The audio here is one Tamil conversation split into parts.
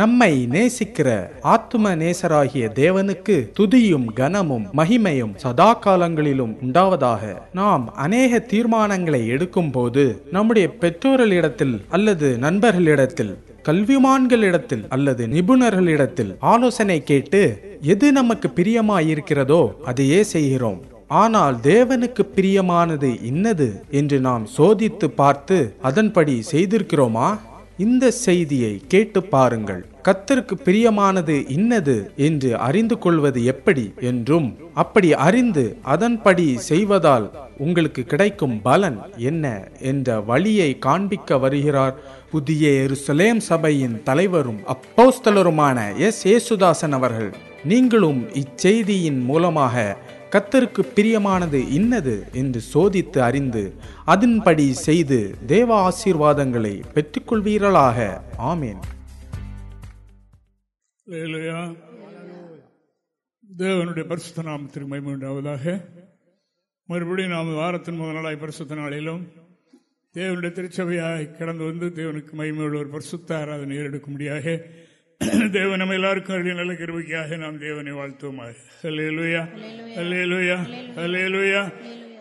நம்மை நேசிக்கிற ஆத்ம நேசராகிய தேவனுக்கு துதியும் கனமும் மகிமையும் சதா காலங்களிலும் உண்டாவதாக நாம் அநேக தீர்மானங்களை எடுக்கும் போது நம்முடைய பெற்றோர்களிடத்தில் அல்லது நண்பர்களிடத்தில் கல்விமான்களிடத்தில் அல்லது நிபுணர்களிடத்தில் ஆலோசனை கேட்டு எது நமக்கு பிரியமாயிருக்கிறதோ அதையே செய்கிறோம். ஆனால் தேவனுக்கு பிரியமானது இன்னது என்று நாம் சோதித்து பார்த்து அதன்படி செய்திருக்கிறோமா? இந்த செய்தியை கேட்டு பாருங்கள். கத்தருக்கு பிரியமானது இன்னது என்று அறிந்து கொள்வது எப்படி என்றும் அப்படி அறிந்து அதன்படி செய்வதால் உங்களுக்கு கிடைக்கும் பலன் என்ன என்ற வழியை காண்பிக்க வருகிறார். புதிய எருசலேம் சபையின் தலைவரும் அப்போஸ்தலருமான எஸ். ஏசுதாசன் அவர்கள். நீங்களும் இச்செய்தியின் மூலமாக கத்தருக்கு பிரியமானது இன்னது என்று சோதித்து அறிந்து அதன்படி செய்து தேவ ஆசீர்வாதங்களை பெற்றுக்கொள்வீர்களாக. ஆமேன். தேவனுடைய பரிசுத்த நாமத்திற்கு மகிமை மறுபடியும் நாம் வாரத்தின் முதல் நாளாய் பரிசுத்த நாளிலும் தேவனுடைய திருச்சபையாக கடந்து வந்து தேவனுக்கு மைமையுள்ள ஒரு பரிசுத்த ஆராதனை தேவன் நம்ம எல்லாருக்கும் அருளிய நல்ல கிருபைக்காக நாம் தேவனை வாழ்த்துவோமாக. அல்லேலூயா அல்லேலூயா அல்லேலூயா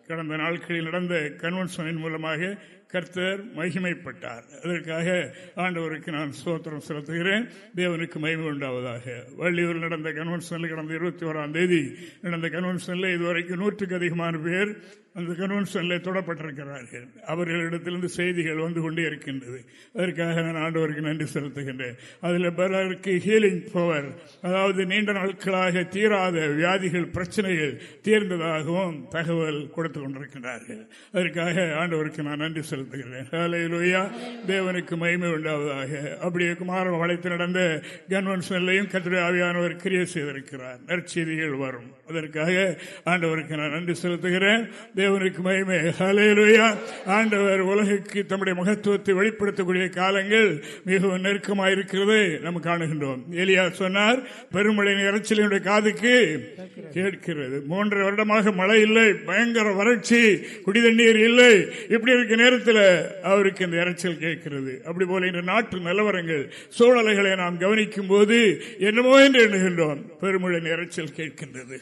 கடந்த நாட்களில் நடந்த கன்வென்ஷனின் மூலமாக கர்த்தர் மகிமைப்பட்டார். அதற்காக ஆண்டவருக்கு நான் சோத்திரம் செலுத்துகிறேன். தேவனுக்கு மகிமை உண்டாவதாக. வள்ளியூரில் நடந்த கன்வென்ஷனில் கடந்த இருபத்தி ஓராம் தேதி நடந்த கன்வென்ஷனில் இதுவரைக்கும் நூற்றுக்கு அதிகமான பேர் அந்த கன்வென்ஷனில் தொடப்பட்டிருக்கிறார்கள். அவர்களிடத்திலிருந்து செய்திகள் வந்து கொண்டே இருக்கின்றது. அதற்காக நான் ஆண்டவருக்கு நன்றி செலுத்துகின்றேன். அதில் பலருக்கு ஹீலிங் பவர் அதாவது நீண்ட நாட்களாக தீராத வியாதிகள் பிரச்சனைகள் தீர்ந்ததாகவும் தகவல் கொடுத்து கொண்டிருக்கிறார்கள் அதற்காக ஆண்டவருக்கு நான் நன்றி செலுத்துகிறேன். தேவனுக்கு மகிமை உண்டாவதாக. அப்படியே குமாரம் வளைத்து நடந்த கன்வென்ஷன்லையும் கத்திரி ஆவியானவர் கிரியை செய்திருக்கிறார். நற்செய்திகள் வரும். அதற்காக ஆண்டவருக்கு நான் நன்றி செலுத்துகிறேன். தேவனுக்கு மகிமை. ஹலையிலுயா ஆண்டவர் உலகுக்கு தம்முடைய மகத்துவத்தை வெளிப்படுத்தக்கூடிய காலங்கள் மிகவும் நெருக்கமாயிருக்கிறது நம்ம காணுகின்றோம். எலியா சொன்னார் பெருமழையின் இறைச்சலினுடைய காதுக்கு கேட்கிறது. மூன்று வருடமாக மழை இல்லை பயங்கர வறட்சி குடிதண்ணீர் இல்லை. இப்படி இருக்க நேரத்தில் அவருக்கு இந்த இறைச்சல் கேட்கிறது. அப்படி போல இந்த நாட்டு நிலவரங்கள் சூழலைகளை நாம் கவனிக்கும் போது என்னமோ என்று எண்ணுகின்றோம். பெருமுழன் இறைச்சல் கேட்கின்றது.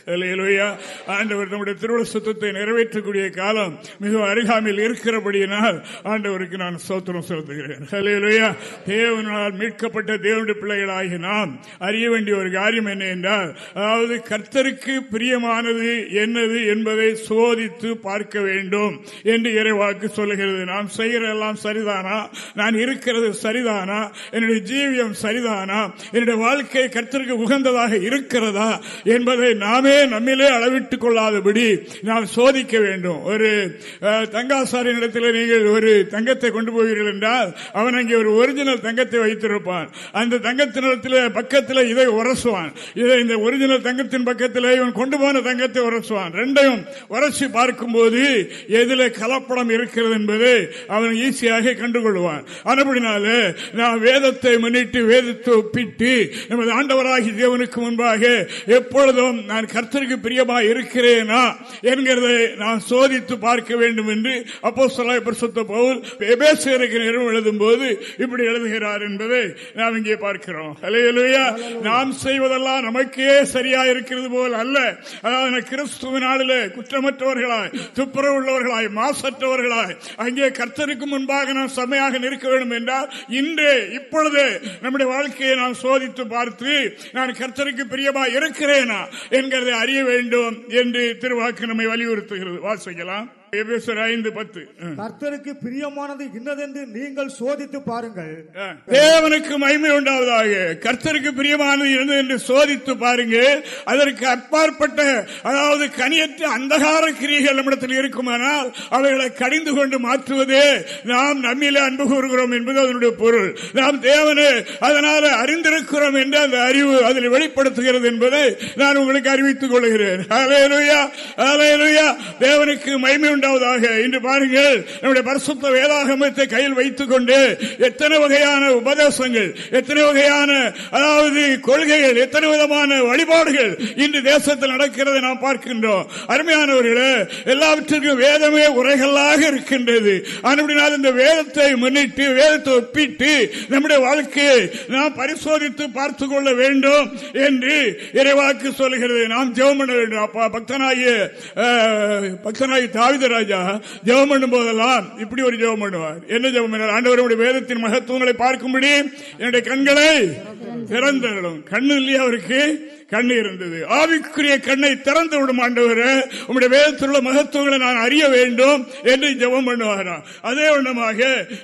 ஆண்டவர் நம்முடைய திருவிழா சுத்தத்தை நிறைவேற்றக்கூடிய காலம் மிகவும் அருகாமையில் இருக்கிறபடியினால் ஆண்டவருக்கு நான் சோத்திரம் செலுத்துகிறேன். அல்லேலூயா. தேவனால் மீட்கப்பட்ட தேவனுடைய பிள்ளைகளாகி நாம் அறிய வேண்டிய ஒரு காரியம் என்ன என்றால் அதாவது கர்த்தருக்கு பிரியமானது என்னது என்பதை சோதித்து பார்க்க வேண்டும் என்று இறைவாக்கு சொல்லுகிறது. நாம் செய்கிறதெல்லாம் சரிதானா? நான் இருக்கிறது சரிதானா? என்னுடைய ஜீவியம் சரிதானா? என்னுடைய வாழ்க்கை கருத்திற்கு உகந்ததாக இருக்கிறதா? என்பதை நாமே நம்மிலே அளவிட்டுக் கொள்ளாதபடி நாம் சோதிக்க வேண்டும். ஒரு தங்காசாரின் இடத்துல நீங்கள் ஒரு தங்கத்தை கொண்டு போகிறீர்கள் என்றால் அவன் அங்கே ஒரு ஒரிஜினல் தங்கத்தை வைத்திருப்பான். அந்த தங்கத்தினிடத்தில் பக்கத்தில் இதை உரசுவான். இதை இந்த ஒரிஜினல் தங்கத்தின் பக்கத்தில் இவன் கொண்டு போன தங்கத்தை உரசுவான். ரெண்டையும் உரசி பார்க்கும்போது எதில் கலப்படம் இருக்கிறது என்பது அவன் ஈஸியாக கண்டுகொள்வான். அதுபடினால நான் வேதத்தை முன்னிட்டு வேதத்தை ஒப்பிட்டு நமது ஆண்டவராகி தேவனுக்கு முன்பாக எப்பொழுதும் நான் கர்த்தருக்கு பிரியமா இருக்கிறேனா என்கிறதை நான் சோதித்து பார்க்க வேண்டும் என்று அப்போ பரிசுத்த பவுல் எபேசியருக்கு நிறுவனம் எழுதும் போது இப்படி எழுதுகிறார் என்பதை நாம் இங்கே பார்க்கிறோம். அல்லேலூயா. நாம் செய்வதெல்லாம் நமக்கே சரியா இருக்கிறது போல் அல்ல. அதாவது கிறிஸ்துவினாலே குற்றமற்றவர்களாய் துப்புரவு உள்ளவர்களாய் மாசற்றவர்களாய் அங்கே கர்த்தருக்கு முன்பாக நாம் செம்மையாக நிற்க வேண்டும் என்றால் இன்று இப்பொழுது நம்முடைய வாழ்க்கையை நாம் சோதித்து பார்த்து நான் கர்த்தருக்கு பிரியமா இருக்கிறேனா என்கிறதை அறிய வேண்டும் என்று திருவாக்கு நம்மை வலியுறுத்துகிறது. வாசிக்கலாம். ஐந்து பத்து. கர்த்தருக்கு பிரியமானது இன்னதென்று நீங்கள் சோதித்து பாருங்கள். தேவனுக்கு மகிமை உண்டாவதாக. கர்த்தருக்கு பிரியமானது என்ன என்று சோதித்து பாருங்க அதற்கு அப்பாற்பட்ட அதாவது கனியற்ற அந்தகார கிரியைகள் நம்மிடத்தில் இருக்குமானால் அவைகளை கடிந்து கொண்டு மாற்றுவதே நாம் நம்மிலே அன்பு கூறுகிறோம் என்பது அதனுடைய பொருள். நாம் தேவனே அதனால அறிந்திருக்கிறோம் என்று அந்த அறிவு அதில் வெளிப்படுத்துகிறது என்பதை நான் உங்களுக்கு அறிவித்துக் கொள்கிறேன். தேவனுக்கு மகிமை உண்டாவதாக. இரண்டாவதாக இன்று பாருங்கள் நம்முடைய பரிசுத்த வேதாகமத்தை கையில் வைத்துக் கொண்டு எத்தனை வகையான உபதேசங்கள் எத்தனை வகையான அதாவது கொள்கைகள் எத்தனை விதமான வழிபாடுகள் இன்று தேசத்தில் நடக்கிறதை நாம் பார்க்கின்றோம். அருமையானவர்களே எல்லாவற்றிற்கும் வேதமே உரைகளாக இருக்கின்றது. அப்படினால் இந்த வேதத்தை முன்னிட்டு வேதத்தை ஒப்பிட்டு நம்முடைய வாழ்க்கையை நாம் பரிசோதித்து பார்த்துக் கொள்ள வேண்டும் என்று இறைவாக்கு சொல்கிறது. நாம் ஜெவம் பண்ண வேண்டும். அப்பா பக்தனாகிய பக்தனாகி தாவிதர் ராஜா ஜெபம் பண்ணும் போதெல்லாம் இப்படி ஒரு ஜெபம் பண்ணுவார். என்ன ஜெபம் பண்ணார் ஆண்டவருடைய வேதத்தின் மகத்துவங்களை பார்க்கும்படி என்னுடைய கண்களை திறந்தரும் கண்ணு இல்லையா அவருக்கு? கண்ணு இருந்தது. ஆவிக்குரிய கண்ணை திறந்து விடும் ஆண்டவர் உங்களுடைய வேதத்தில் உள்ள மகத்துவங்களை நான் அறிய வேண்டும் என்று ஜெபம் பண்ணுவாராம். அதே வண்ணமாக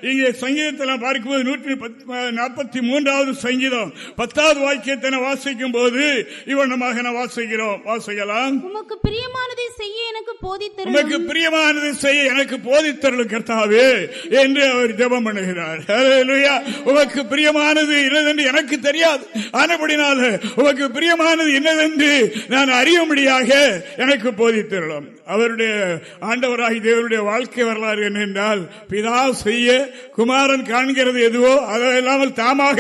இங்கே சங்கீதத்தில் நான் பார்க்கும்போது நூற்றி நாற்பத்தி மூன்றாவது சங்கீதம் பத்தாவது வாக்கியத்தை வாசிக்கும் போது இவ்வண்ணமாக நான் வாசிக்கிறோம். வாசிக்கலாம். உமக்கு பிரியமானதை செய்ய எனக்கு போதித்தரும் உமக்கு பிரியமானது செய்ய எனக்கு போதித்தருள் கர்த்தாவே என்று அவர் ஜெபம் பண்ணுகிறார். உமக்கு பிரியமானது என்னதென்று எனக்கு தெரியாது. ஆனபடினால உமக்கு உண்மையானது என்னதென்று நான் அறியும்படியாக எனக்கு போதித்தருளும். அவருடைய ஆண்டவராகி தேவருடைய வாழ்க்கை வரலாறு என்னென்றால் பிதா செய்ய குமாரன் காண்கிறது எதுவோ அதை இல்லாமல் தாமாக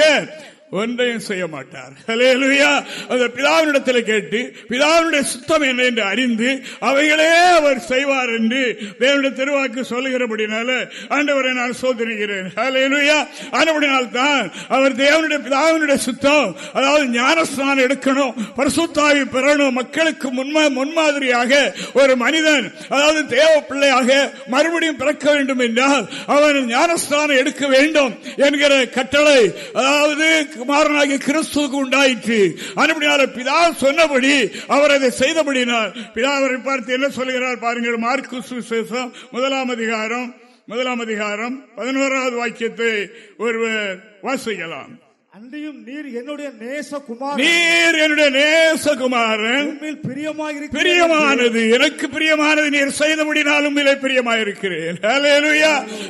ஒன்றையும் செய்ய மாட்டார் ஹalleluya. அந்த பிதாவினிடத்தில் கேட்டு பிதாவினுடைய சுத்தம் என்ன என்று அறிந்து அவைகளே அவர் செய்வார் என்று தேவனுடைய திருவாக்கு சொல்லுகிறபடினால ஆண்டவரை நான் சோதரிக்கிறேன் ஹalleluya. ஆனபடினால் தான் அவர் தேவனுடைய பிதாவினுடைய சுத்தம் அதாவது ஞானஸ்தானம் எடுக்கணும் பரிசுத்தாவி பெறணும் மக்களுக்கு முன்மா முன்மாதிரியாக ஒரு மனிதன் அதாவது தேவ பிள்ளையாக மறுபடியும் பிறக்க வேண்டும் என்றால் அவன் ஞானஸ்தானம் எடுக்க வேண்டும் என்கிற கட்டளை அதாவது குமாரனாகிய கிறிஸ்துவுக்கு உண்டாயிற்று. அனுப்பினால பிதா சொன்னபடி அவர் அதை செய்தபடினார் பிதா அவரை பார்த்து என்ன சொல்கிறார் பாருங்கள் மார்க்கு சுசேஷம் முதலாம் அதிகாரம் முதலாம் அதிகாரம் பதினோராவது வாக்கியத்தை ஒருவர் வாசிக்கலாம். அன்றியும் நீர் என்னுடைய நேச குமார் நீர் என்னுடைய நேசகுமாரன். பிரியமாக பிரியமானது எனக்கு பிரியமானது நீர் செய்தபடினாலும் இலை பிரியமாயிருக்கிறேன்.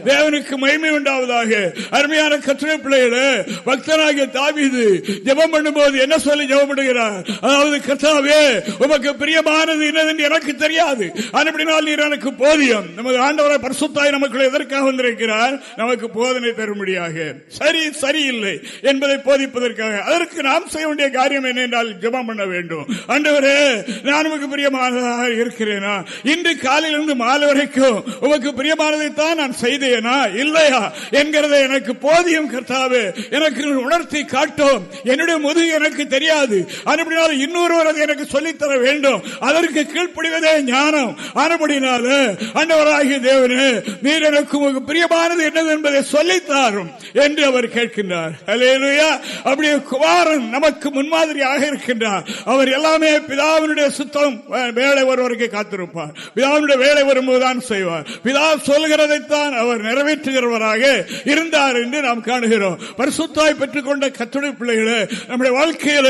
தேவனுக்கு மகிமை உண்டாவதாக. அருமையான கத்திரை பிள்ளைகளே பக்தனாகிய தாவீது ஜெபம் பண்ணும்போது என்ன சொல்லி ஜெபம் பண்ணுகிறார்? அதாவது கர்த்தாவே உமக்கு பிரியமானது என்னதென்று எனக்கு தெரியாது. அப்படினால் நீர் எனக்கு போதியம். நமது ஆண்டவரை பரிசுத்தாய் நமக்குள்ள எதற்காக வந்திருக்கிறார்? நமக்கு போதனை தரும்படியாக. சரி சரியில்லை என்பதை அதை போதிப்பதற்காக. அதற்கு நாம் செய்ய வேண்டிய காரியம் என்ன என்றால் ஜபம் பண்ண வேண்டும். ஆண்டவரே நான் உமக்கு பிரியமானதாக இருக்கிறேனா? இன்று காலையிலிருந்து மாலை வரைக்கும் உமக்கு பிரியமானதைத்தான் நான் செய்தேனா? இல்லையா? என்கிறத எனக்கு போதியம் கர்த்தாவே. எனக்கு உணர்த்தி காட்டும். என்னுடைய முதுகு எனக்கு தெரியாது. அதுபடினால இன்னொருவர் அதை எனக்கு சொல்லித்தர வேண்டும். அதற்கு கீழ்ப்படிவதே ஞானம். ஆனபடினால ஆண்டவராகிய தேவனே நீர் எனக்கு உமக்கு பிரியமானது என்னது என்பதை சொல்லித்தாரும் என்று அவர் கேட்கின்றார். அல்லேலூயா அப்படியே குமாரன் நமக்கு முன்மாதிரியாக இருக்கின்றார். அவர் எல்லாமே பிதாவினுடைய சுத்தம் வேலை ஒருவருக்கு காத்திருப்பார். பிதாவினுடைய வேலை வரும்போதுதான் செய்வார். பிதா சொல்கிறதைத்தான் அவர் நிறைவேற்றுகிறவராக இருந்தார் என்று நாம் காணுகிறோம். பரிசுத்தாய் பெற்றுக்கொண்ட கத்துணை பிள்ளைகளே நம்முடைய வாழ்க்கையில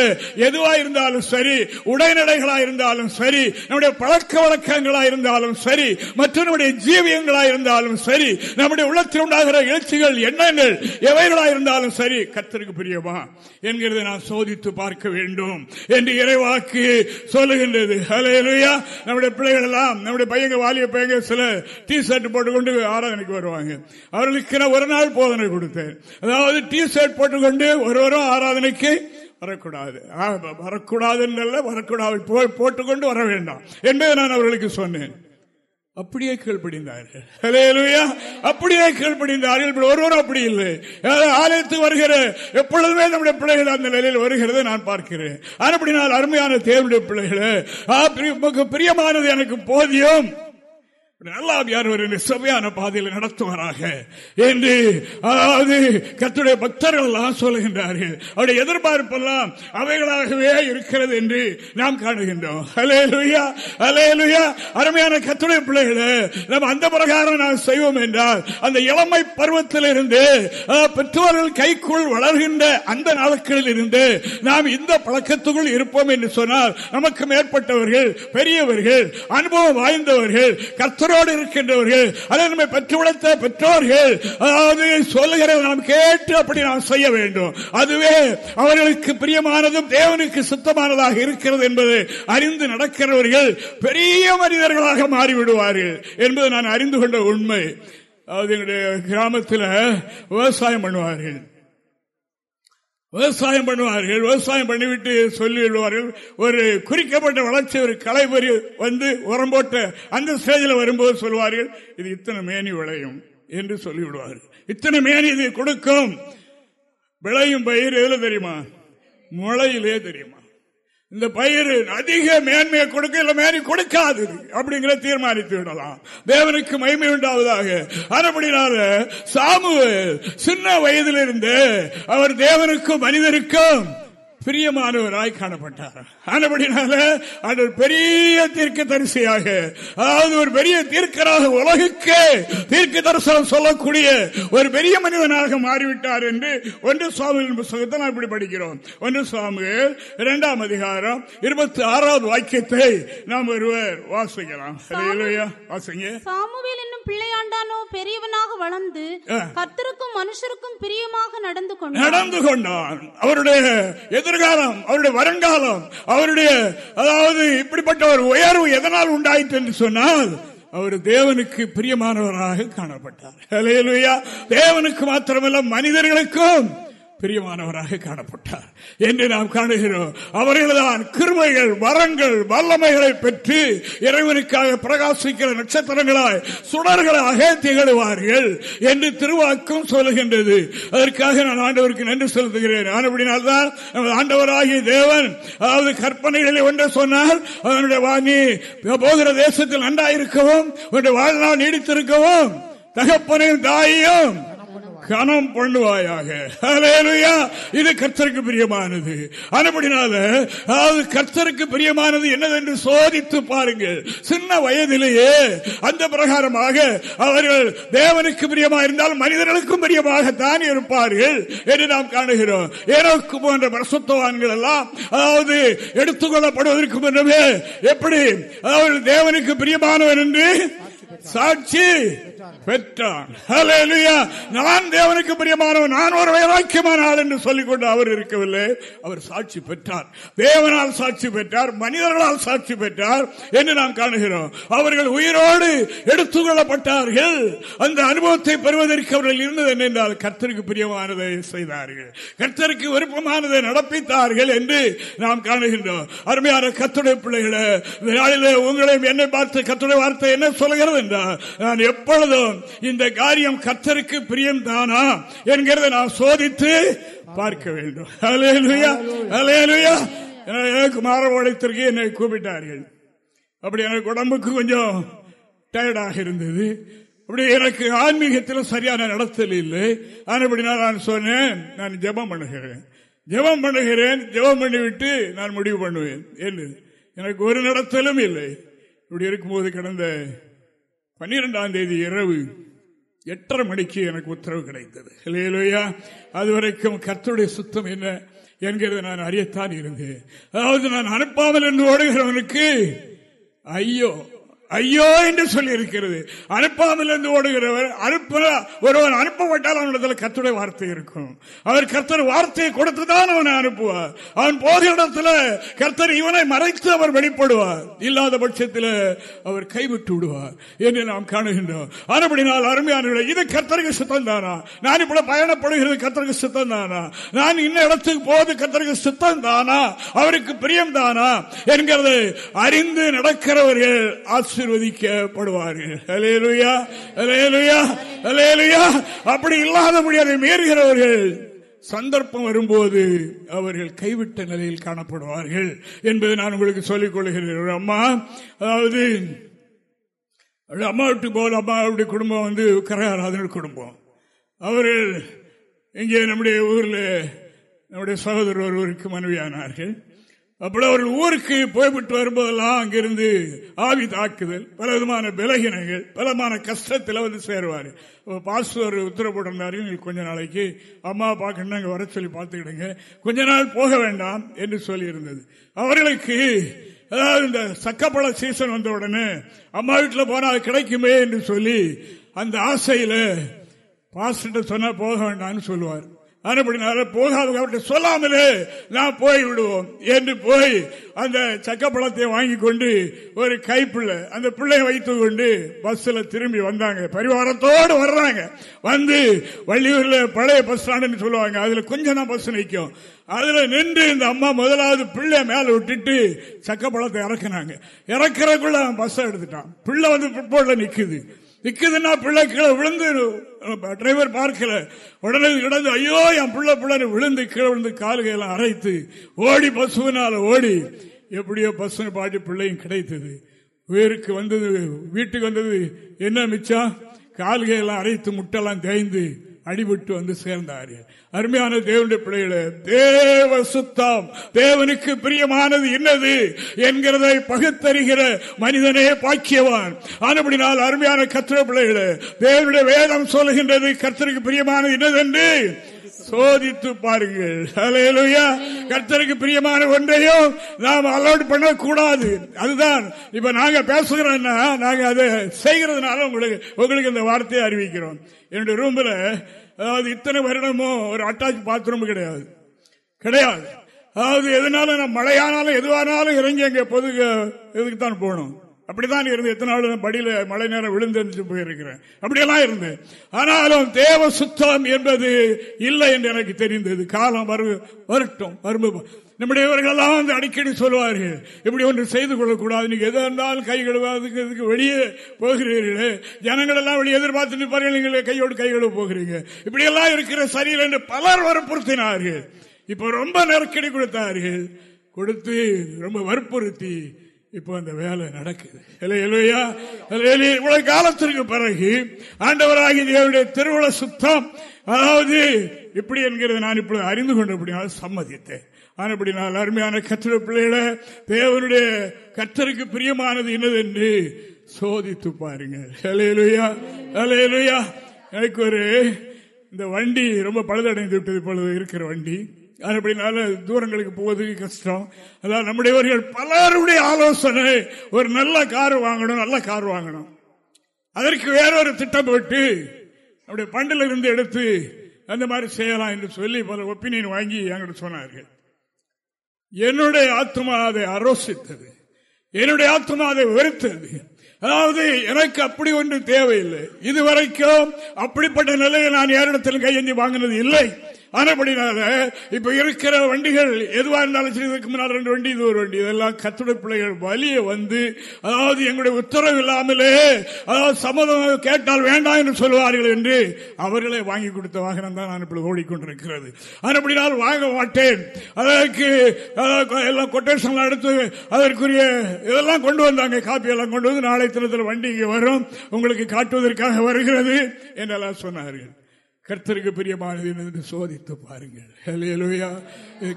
எதுவா இருந்தாலும் சரி உடைநடைகளா இருந்தாலும் சரி நம்முடைய பழக்க வழக்கங்களா இருந்தாலும் சரி மற்றும் நம்முடைய ஜீவியங்களா இருந்தாலும் சரி நம்முடைய உள்ளத்தில் உண்டாகிற எழுச்சிகள் எண்ணங்கள் எவைகளா இருந்தாலும் சரி கத்திற்கு பிரியமா என்கிறதை நான் சோதித்து பார்க்க வேண்டும் என்று இறைவாக்கு சொல்லுகின்றது. ஹலையா நம்முடைய பிள்ளைகள் எல்லாம் நம்முடைய பையங்க வாலிய பையங்க சில டி ஷர்ட் போட்டுக்கொண்டு ஆராதனைக்கு வருவாங்க. அவர்களுக்கு நான் ஒரு நாள் போதனை கொடுத்தேன். அதாவது டி ஷர்ட் போட்டுக்கொண்டு ஒருவரும் ஆராதனைக்கு வரக்கூடாது. வரக்கூடாதுன்னு வரக்கூடாது வரக்கூடாது. போட்டுக்கொண்டு வர வேண்டாம். என்பதை நான் அவர்களுக்கு சொன்னேன். அப்படியே கீழ்ப்படிந்தார்கள் அப்படியே கீழ்ப்படிந்தார்கள் ஒருவரும் அப்படி இல்லை. அதாவது ஆலயத்துக்கு வருகிற எப்பொழுதுமே நம்முடைய பிள்ளைகள் அந்த நிலையில் வருகிறதை நான் பார்க்கிறேன். அப்படினால் அருமையான தேவனுடைய பிள்ளைகளே பிரியமானது எனக்கு போதியும். நல்லா ஒரு பாதையில் நடத்துவாராக? என்று அதாவது கத்துடைய பக்தர்கள் எல்லாம் சொல்லுகின்றார்கள். அவருடைய எதிர்பார்ப்பெல்லாம் அவைகளாகவே இருக்கிறது என்று நாம் காணுகின்றோம். ஹalleluya அருமையான கத்துடைய பிள்ளைகளை நம்ம அந்த பிரகாரம் நாம் செய்வோம் என்றால் அந்த இளமை பருவத்தில் இருந்து பெற்றோர்கள் கைக்குள் வளர்கின்ற அந்த நாட்களில் இருந்து நாம் இந்த பழக்கத்துக்குள் இருப்போம் என்று சொன்னால் நமக்கு மேற்பட்டவர்கள் பெரியவர்கள் அனுபவம் வாய்ந்தவர்கள் கர்த்தரோடு உயிரோடு இருக்கின்றவர்கள். அதை நம்மை பெற்றுவிடத்த பெற்றோர்கள். அதாவது சொல்லுகிறத நாம் கேட்டு அப்படி நாம் செய்ய வேண்டும். அதுவே அவர்களுக்கு பிரியமானதும் தேவனுக்கு சுத்தமானதாக இருக்கிறது என்பது அறிந்து நடக்கிறவர்கள் பெரிய மனிதர்களாக மாறிவிடுவார்கள் என்பது நான் அறிந்து கொண்ட உண்மை. அதாவது எங்களுடைய கிராமத்தில் விவசாயம் பண்ணுவார்கள். விவசாயம் பண்ணுவார்கள். விவசாயம் பண்ணிவிட்டு சொல்லி விடுவார்கள் ஒரு குறிக்கப்பட்ட வளர்ச்சி ஒரு கலைபொறி வந்து உரம் போட்ட அந்த ஸ்டேஜில் வரும்போது சொல்வார்கள் இது இத்தனை மேனி விளையும் என்று சொல்லிவிடுவார்கள் இத்தனை மேனி இது கொடுக்கும். விளையும் பயிர் எதுல தெரியுமா? முளையிலே தெரியுமா? இந்த பயிர் அதிக மேன்மையை கொடுக்க இல்ல மேனி கொடுக்காது அப்படிங்கிற தீர்மானித்து விடலாம். தேவனுக்கு மகிமை உண்டாவதாக. அதுபடினால சாமுவ சின்ன வயதிலிருந்து அவர் தேவனுக்கும் மனிதருக்கும் பிரியமானவராய் காணப்பட்டார். ஆனபடினால அது பெரிய தீர்க்க தரிசியாக அதாவது ஒரு பெரிய தீர்க்கராக உலகுக்கு தீர்க்க தரிசனம் சொல்லக்கூடிய ஒரு பெரிய மனிதனாக மாறிவிட்டார் என்று ஒன்று சுவாமியின் புத்தகத்தை நான் இப்படி படிக்கிறோம். ஒன்று சுவாமி இரண்டாம் அதிகாரம் இருபத்தி ஆறாவது வாக்கியத்தை நாம் ஒருவர் வாசிக்கலாம். வாசிங்க. சாமுவேல் என்னும் பிள்ளையாண்டானோ பெரியவனாக வளர்ந்து கர்த்தருக்கும் மனுஷருக்கும் பிரியமாக நடந்து கொண்டான். நடந்து கொண்டான். அவருடைய எதிர்காலம் அவருடைய வருங்காலம் அவருடைய அதாவது இப்படிப்பட்ட ஒரு உயர்வு எதனால் உண்டாயிற்று என்று சொன்னால் அவர் தேவனுக்கு பிரியமானவராக காணப்பட்டார். தேவனுக்கு மாத்திரமல்ல மனிதர்களுக்கும் பிரியமானவராக காணப்பட்டார். என்று நாம் காணுகிறோம். அவர்கள்தான் கிருமைகள் வரங்கள் வல்லமைகளை பெற்று இறைவனுக்காக பிரகாசிக்கிற நட்சத்திரங்களாய் சுடர்களாக திகழுவார்கள் என்று திருவாக்கும் சொல்லுகின்றது. அதற்காக நான் ஆண்டவருக்கு நன்றி செலுத்துகிறேன். ஆனப்படினால்தான் ஆண்டவராகிய தேவன் அதாவது கற்பனைகளை ஒன்று சொன்னால் அவனுடைய வாங்கி போகிற தேசத்தில் நன்றாயிருக்கவும் வாழ்நாள் நீடித்திருக்கவும் தகப்பனையும் தாயையும் கனம் பண்ணுவாயாக. இது கர்த்தருக்கு பிரியமானது. அதுபடினால அதாவது கர்த்தருக்கு பிரியமானது என்னதென்று சோதித்து பாருங்கள். சின்ன வயதிலேயே அந்த பிரகாரமாக அவர்கள் தேவனுக்கு பிரியமாக இருந்தால் மனிதர்களுக்கும் பிரியமாகத்தான் இருப்பார்கள் என்று நாம் காணுகிறோம். ஏனோக்கு போன்ற பிரசுத்தவான்கள் எல்லாம் அதாவது எடுத்துக்கொள்ளப்படுவதற்கு முன்னமே எப்படி அதாவது தேவனுக்கு பிரியமானவர் என்று? சாட்சி. பெற்றான். நான் தேவனுக்கு பிரியமானவன் நான் ஒரு வைராக்கியமான ஆள் என்று சொல்லிக்கொண்டு அவர் இருக்கவில்லை. அவர் சாட்சி பெற்றார். தேவனால் சாட்சி பெற்றார் மனிதர்களால் சாட்சி பெற்றார் என்று நாம் காணுகிறோம். அவர்கள் உயிரோடு எடுத்துக்கொள்ளப்பட்டார்கள். அந்த அனுபவத்தை பெறுவதற்கு அவர்கள் இருந்தது என்னென்றால் கர்த்தருக்கு பிரியமானதை செய்தார்கள். கர்த்தருக்கு விருப்பமானதை நடப்பித்தார்கள் என்று நாம் காணுகின்றோம். அருமையான கத்துடைய பிள்ளைகளை உங்களையும் என்னை பார்த்து கத்துடைய வார்த்தை என்ன சொல்கிறது என்றால் நான் எப்பொழுதும் இந்த காரியம் கத்தருக்கு பிரியம் தானா என்கிறத நான் சோதித்து பார்க்க வேண்டும். எனக்கு மாறவழைத்திற்கு என்னை கூப்பிட்டார்கள். அப்படி எனக்கு உடம்புக்கு கொஞ்சம் டயர்டாக இருந்தது. அப்படி எனக்கு ஆன்மீகத்தில் சரியான நடத்தல் இல்லை. ஆனப்படினா நான் சொன்னேன் நான் ஜபம் பண்ணுகிறேன். ஜபம் பண்ணுகிறேன் ஜபம் பண்ணிவிட்டு நான் முடிவு பண்ணுவேன். எனக்கு ஒரு நடத்தலும் இல்லை. இப்படி இருக்கும்போது கடந்த பன்னிரெண்டாம் தேதி இரவு எட்டரை மணிக்கு எனக்கு உத்தரவு கிடைத்தது. இல்லையிலோயா அது வரைக்கும் கத்துடைய சுத்தம் என்ன என்கிறத நான் அறியத்தான் இருந்தேன். அதாவது நான் அனுப்பாமல் என்று ஓடுகிறவனுக்கு ஐயோ ஐயோ என்று சொல்லி இருக்கிறது அனுப்பாமல் இருந்து ஓடுகிறவர் அனுப்ப ஒருவன் அனுப்பப்பட்டால் அவனிடத்தில் கத்துடைய வார்த்தை இருக்கும். அவர் கர்த்தர் வார்த்தையை கொடுத்துதான் அவனை அனுப்புவார். அவன் போகிற இடத்துல கர்த்தர் இவனை மறைத்து அவர் வெளிப்படுவார். இல்லாத பட்சத்தில் அவர் கைவிட்டு விடுவார் என்று நாம் காணுகின்றோம். ஆனால் அருமையான இது கர்த்தருக்கு சுத்தம் தானா நான் இப்படி பயணப்படுகிறது கர்த்தருக்கு சுத்தம் தானா நான் இன்ன இடத்துக்கு போவது கர்த்தருக்கு சுத்தம் தானா அவருக்கு பிரியம் தானா என்கிறது அறிந்து நடக்கிறவர்கள் ஆசிரியர் ஆசீர்வதிக்கப்படுவார்கள். அப்படி இல்லாதபடி அதை மீறுகிறவர்கள் சந்தர்ப்பம் வரும்போது அவர்கள் கைவிட்ட நிலையில் காணப்படுவார்கள் என்பதை நான் உங்களுக்கு சொல்லிக் கொள்கிறேன். அம்மா அதாவது அம்மா விட்டு போல அம்மாவுடைய குடும்பம் வந்து கரகாராதன குடும்பம். அவர்கள் இங்கே நம்முடைய ஊரில் நம்முடைய சகோதரர் ஒருவருக்கு மனைவியானார்கள். அப்படி அவர்கள் ஊருக்கு போய்விட்டு வரும்போதெல்லாம் அங்கிருந்து ஆவி தாக்குதல் பல விதமான விலகினங்கள் பலமான கஷ்டத்தில் வந்து சேருவார். பாஸ்வர் உத்தரவு போட்டிருந்தாரு கொஞ்ச நாளைக்கு அம்மா பார்க்கணும் அங்கே வர சொல்லி பார்த்துக்கிடுங்க. கொஞ்ச நாள் போக வேண்டாம் என்று சொல்லி இருந்தது அவர்களுக்கு அதாவது இந்த சக்கப்பழ சீசன் வந்த உடனே அம்மா வீட்டில் போனால் அது கிடைக்குமே என்று சொல்லி அந்த ஆசையில் பாஸ்ட்டு சொன்னால் போக வேண்டாம்னு சொல்லுவார். அப்படினால போகாத அவர்கிட்ட சொல்லாமலே நான் போய் விடுவோம் என்று போய் அந்த சக்கப்பழத்தை வாங்கி கொண்டு ஒரு கைப்பிள்ளை அந்த பிள்ளையை வைத்து கொண்டு பஸ்ல திரும்பி வந்தாங்க. பரிவாரத்தோடு வர்றாங்க. வந்து வள்ளியூர்ல பழைய பஸ் ஸ்டாண்டுன்னு சொல்லுவாங்க. அதுல கொஞ்சம் தான் பஸ் நிற்கும். அதுல நின்று இந்த அம்மா முதலாவது பிள்ளை மேல விட்டுட்டு சக்கப்பழத்தை இறக்குனாங்க. இறக்குறதுக்குள்ள பஸ் எடுத்துட்டான். பிள்ளை வந்து பிற்போட நிக்குது. நிக்குதுன்னா பிள்ளை கீழே விழுந்து டிரைவர் பார்க்கல. உடனே கிடந்து ஐயோ என் பிள்ளை பிள்ளை விழுந்து கீழே விழுந்து காலுகையெல்லாம் அரைத்து ஓடி பசுவினால ஓடி எப்படியோ பசு பாட்டி பிள்ளையும் கிடைத்தது. உயிருக்கு வந்தது வீட்டுக்கு வந்தது என்ன மிச்சம்? கால்கையெல்லாம் அரைத்து முட்டெல்லாம் தேய்ந்து அடிபட்டு வந்து சேர்ந்தார்கள். அருமையான தேவனுடைய பிள்ளைகளே தேவ சுத்தம் தேவனுக்கு பிரியமானது என்னது என்கிறதை பகுத்தறிகிற மனிதனே பாக்கியவான். ஆனப்படினால் அருமையான கத்திர பிள்ளைகளே தேவனுடைய வேதம் சொல்லுகின்றது கர்த்தருக்கு பிரியமானது என்னதென்று சோதித்து பாருங்கள். அலையலுயா கர்த்தருக்கு பிரியமான ஒன்றையும் நாம் அலோட் பண்ணக்கூடாது. அதுதான். இப்ப நாங்க பேசுகிறோம்னா நாங்க அதை செய்கிறதுனால உங்களுக்கு உங்களுக்கு இந்த வார்த்தையை அறிவிக்கிறோம். என்னுடைய ரூம்ல அதாவது இத்தனை வருடமும் ஒரு அட்டாச் பாத்ரூம் கிடையாது. கிடையாது. அதாவது எதுனாலும் மழையானாலும் எதுவானாலும் இறங்கி அங்க பொது இதுக்கு தான் போகணும். அப்படித்தான் இருந்து எத்தனை நாள் படியில மழை நேரம் விழுந்து போயிருக்கிறேன். அப்படியெல்லாம் இருந்தேன் ஆனாலும் தேவ சுத்தம் என்பது இல்லை என்று எனக்கு தெரிந்தது. காலம் வரு வரட்டும் வரும்பு நம்முடைய இவர்கள்லாம் வந்து அடிக்கடி சொல்லுவார்கள் இப்படி ஒன்று செய்து கொள்ளக்கூடாது. நீங்க எதா இருந்தாலும் கை கழுவாதுக்கு வெளியே போகிறீர்களே. ஜனங்கள் எல்லாம் வெளியே எதிர்பார்த்து நிற்பார்கள். நீங்கள் கையோடு கை கழுவ போகிறீங்க. இப்படியெல்லாம் இருக்கிற சரியில்லை என்று பலர் வற்புறுத்தினார்கள். இப்ப ரொம்ப நெருக்கடி கொடுத்தார்கள். கொடுத்து ரொம்ப வற்புறுத்தி இப்போ அந்த வேலை நடக்குது. இவ்வளவு காலத்திற்கு பிறகு ஆண்டவராகி தேவனுடைய திருவிழ சுத்தம் அதாவது இப்படி என்கிறது நான் இப்பொழுது அறிந்து கொண்டு அப்படின்னா சம்மதித்தேன் ஆனப்படினால் அருமையான கத்திர பிள்ளைகளை தேவனுடைய கத்தருக்கு பிரியமானது என்னதென்று சோதித்து பாருங்க எனக்கு ஒரு இந்த வண்டி ரொம்ப பழுதடைந்து விட்டது இப்பொழுது இருக்கிற வண்டி. அப்படினால தூரங்களுக்கு போவது கஷ்டம். அதாவது நம்முடையவர்கள் பலருடைய ஆலோசனை ஒரு நல்ல கார் வாங்கணும் நல்ல கார் வாங்கணும். அதற்கு வேறொரு திட்டம் போட்டு நம்முடைய பண்டில் இருந்து எடுத்து அந்த மாதிரி செய்யலாம் என்று சொல்லி பல ஒப்பீனியன் வாங்கி என்கிட்ட சொன்னார்கள். என்னுடைய ஆத்மா அதை அரோசித்தது. என்னுடைய ஆத்மா அதை வெறுத்தது. அதாவது எனக்கு அப்படி ஒன்று தேவையில்லை. இதுவரைக்கும் அப்படிப்பட்ட நிலையை நான் யாரிடத்திலும் கையெழுந்தி வாங்கினது இல்லை. ஆனபடினால இப்ப இருக்கிற வண்டிகள் எதுவா இருந்தாலும் சரி இதுக்கு முன்னால் ரெண்டு வண்டி இது ஒரு வண்டி. இதெல்லாம் கத்துடை பிள்ளைகள் வலிய வந்து அதாவது எங்களுடைய உத்தரவு இல்லாமலே அதாவது சம்மதம் கேட்டால் வேண்டாம் என்று சொல்லுவார்கள் என்று அவர்களே வாங்கி கொடுத்த வாகனம் தான் நான் இப்படி ஓடிக்கொண்டிருக்கிறது. ஆனபடினால் வாங்க மாட்டேன். அதற்கு எல்லாம் கொட்டேஷன் எடுத்து அதற்குரிய இதெல்லாம் கொண்டு வந்தாங்க. காப்பி எல்லாம் கொண்டு வந்து நாளை தினத்தில் வண்டி இங்கே வரும். உங்களுக்கு காட்டுவதற்காக வருகிறது என்றெல்லாம் சொன்னார்கள். கர்த்தருக்கு பிரியமானது என்று சோதித்து பாருங்கள்.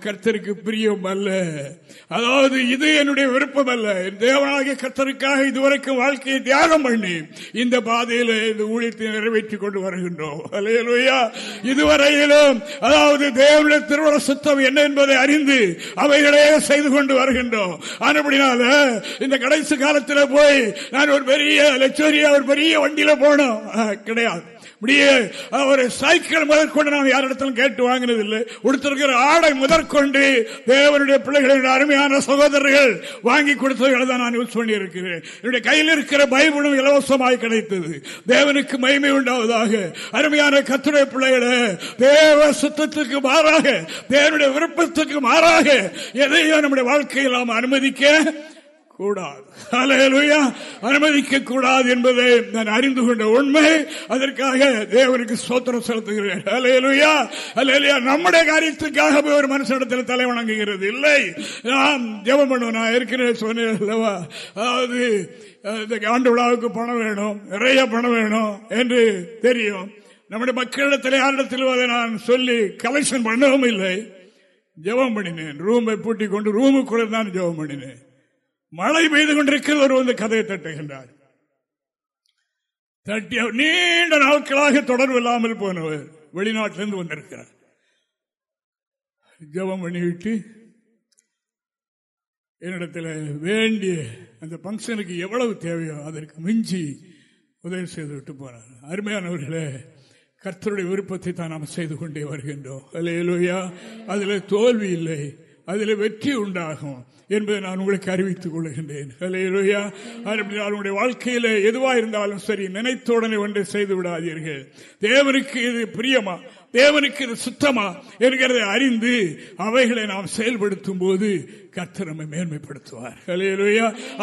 கர்த்தருக்கு பிரியம் அல்ல. அதாவது இது என்னுடைய விருப்பம் அல்ல. என் தேவனாகிய கர்த்தருக்காக இதுவரைக்கும் வாழ்க்கையை தியாகம் பண்ணி இந்த பாதையில இந்த ஊழியத்தை நிறைவேற்றி கொண்டு வருகின்றோம். அலையலுயா இதுவரையிலும் அதாவது தேவனுடைய திருவள்ள சுத்தம் என்ன என்பதை அறிந்து அவைகளே செய்து கொண்டு வருகின்றோம். ஆனப்படினால இந்த கடைசி காலத்தில் போய் நான் ஒரு பெரிய லட்சோரியா ஒரு பெரிய வண்டியில போனோம். கிடையாது. இப்படியே ஒரு சைக்கிள் முதற்கொண்டு நான் யாரிடத்திலும் கேட்டு வாங்கினது இல்லை உடுத்திருக்கிற ஆடை முதற்கொண்டு தேவனுடைய பிள்ளைகளின் அருமையான சகோதரர்கள் வாங்கி கொடுத்ததுகளை தான் நான் யூஸ் பண்ணியிருக்கிறேன். என்னுடைய கையில் இருக்கிற பைபிளும் இலவசமாய் கிடைத்தது. தேவனுக்கு மகிமை உண்டாவதாக. அருமையான கத்துடைய பிள்ளைகளை தேவ சுத்தத்துக்கு மாறாக தேவனுடைய விருப்பத்துக்கு மாறாக எதையும் நம்முடைய வாழ்க்கையில் நாம் அனுமதிக்க கூடாது. அனுமதிக்க கூடாது என்பதை நான் அறிந்து கொண்ட உண்மை. அதற்காக தேவனுக்கு சோத்திரம் செலுத்துகிறேன். நம்முடைய காரியத்துக்காக போய் ஒரு மனுஷனிடத்தில் தலை வணங்குகிறது. இல்லை. நாம் ஜெபம் பண்ணுவோம் நான் இருக்கிறேன் சொன்னேன் அல்லவா? அதாவது இந்த ஆண்டு விழாவுக்கு பணம் வேணும் நிறைய பணம் வேணும் என்று தெரியும். நம்முடைய மக்களிடத்தில் யாரிடத்தில் அதை நான் சொல்லி கலெக்ஷன் பண்ணவும் இல்லை. ஜெபம் பண்ணினேன். ரூமை பூட்டி கொண்டு ரூமுக்குள்ள தான் ஜெபம் பண்ணினேன். மழை பெய்து கொண்டிருக்கிறது ஒரு வந்து கதையை தட்டுகின்றார். தட்டிய நீண்ட நாட்களாக தொடர்பு இல்லாமல் போனவர் வெளிநாட்டிலிருந்து வந்திருக்கிறார். ஜபம் பண்ணிவிட்டு என்னிடத்தில் வேண்டிய அந்த பங்கனுக்கு எவ்வளவு தேவையோ அதற்கு மிஞ்சி உதவி செய்து விட்டு போனார். அருமையானவர்களே கர்த்தருடைய விருப்பத்தை தான் நாம் செய்து கொண்டே வருகின்றோம். அதில் தோல்வி இல்லை. அதில் வெற்றி உண்டாகும். என்பதை நான் உங்களுக்கு அறிவித்துக் கொள்கின்றேன். உங்களுடைய வாழ்க்கையில எதுவா இருந்தாலும் சரி நினைத்தோடனே ஒன்றை செய்து விடாதீர்கள். தேவனுக்கு இது பிரியமா? தேவனுக்கு இது சுத்தமா என்கிறதை அறிந்து அவைகளை நாம் செயல்படுத்தும் போது கர்த்தர் நம்மை மேன்மைப்படுத்துவார்.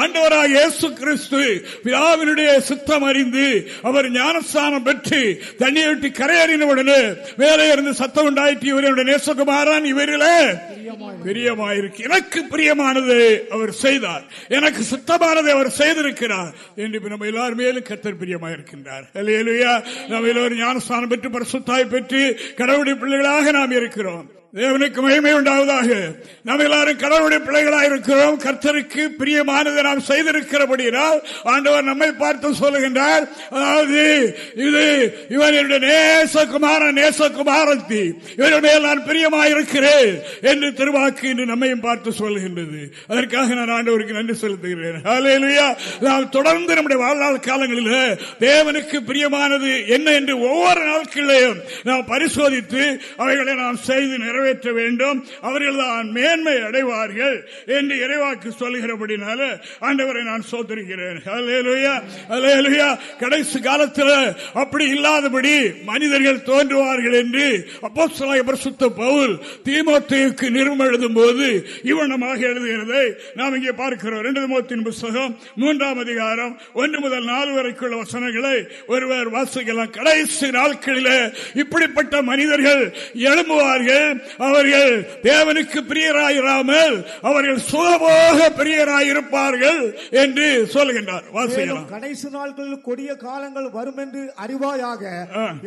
அண்டவராக இயேசு கிறிஸ்து பிதாவினுடைய சுத்தம் அறிந்து அவர் ஞானஸ்தானம் பெற்று தண்ணியை விட்டு கரையறின உடனே இருந்து சத்தம் உண்டாயிற்று. இவருடைய நேசகுமாரான். இவரில் பிரியமாயிருக்கு. எனக்கு பிரியமானது அவர் செய்தார். எனக்கு சுத்தமானதை அவர் செய்திருக்கிறார் என்று நம்ம எல்லாரும் மேலும் கத்தர் பிரியமாயிருக்கின்றார். நம்ம எல்லோரும் ஞானஸ்தானம் பெற்று பரிசுத்தாய் பெற்று கடவுளுடைய பிள்ளைகளாக நாம் இருக்கிறோம் தேவனுக்கு மகிமை உண்டாவதாக. நாம் எல்லாரும் கடவுளுடைய பிள்ளைகளாக இருக்கிறோம். கர்த்தருக்கு பிரியமானதை நாம் செய்திருக்கிறபடியால் ஆண்டவர் நம்மை பார்த்து சொல்லுகின்றார். அதாவது இது இவர் என்னுடைய நேசகுமார நேசகுமாரத்தி. இவருடைய மேல் நான் பிரியமாயிருக்கிறேன் என்று திருவாக்கு என்று நம்மையும் பார்த்து சொல்லுகின்றது. அதற்காக நான் ஆண்டவருக்கு நன்றி செலுத்துகிறேன். நாம் தொடர்ந்து நம்முடைய வாழ்நாள் காலங்களில் தேவனுக்கு பிரியமானது என்ன என்று ஒவ்வொரு நாட்களிலேயும் நாம் பரிசோதித்து அவைகளை நாம் செய்து நிறைவு நிறைவேற்ற வேண்டும். அவர்கள் தான் மேன்மை அடைவார்கள் என்று இறைவாக்கு சொல்லுகிறபடினால ஆண்டவரை நான் சோதரிக்கிறேன். கடைசி காலத்தில் அப்படி இல்லாதபடி மனிதர்கள் தோன்றுவார்கள் என்று அப்போ சுத்த பவுல் தீமோத்தைக்கு நிறுவனம் எழுதும் போது இவனமாக எழுதுகிறதை நாம் இங்கே பார்க்கிறோம். இரண்டு மோத்தின் புஸ்தகம் மூன்றாம் அதிகாரம் ஒன்று முதல் நாலு வரைக்குள்ள வசனங்களை ஒருவர் வாசிக்கலாம். கடைசி நாட்களில் இப்படிப்பட்ட மனிதர்கள் எழும்புவார்கள். அவர்கள் தேவனுக்கு பிரியராயிராமல் அவர்கள் சுகமாக பிரியராயிருப்பார்கள் என்று சொல்லுகின்றார். கடைசி நாட்களில் கொடிய காலங்கள் வரும் என்று அறிவாயாக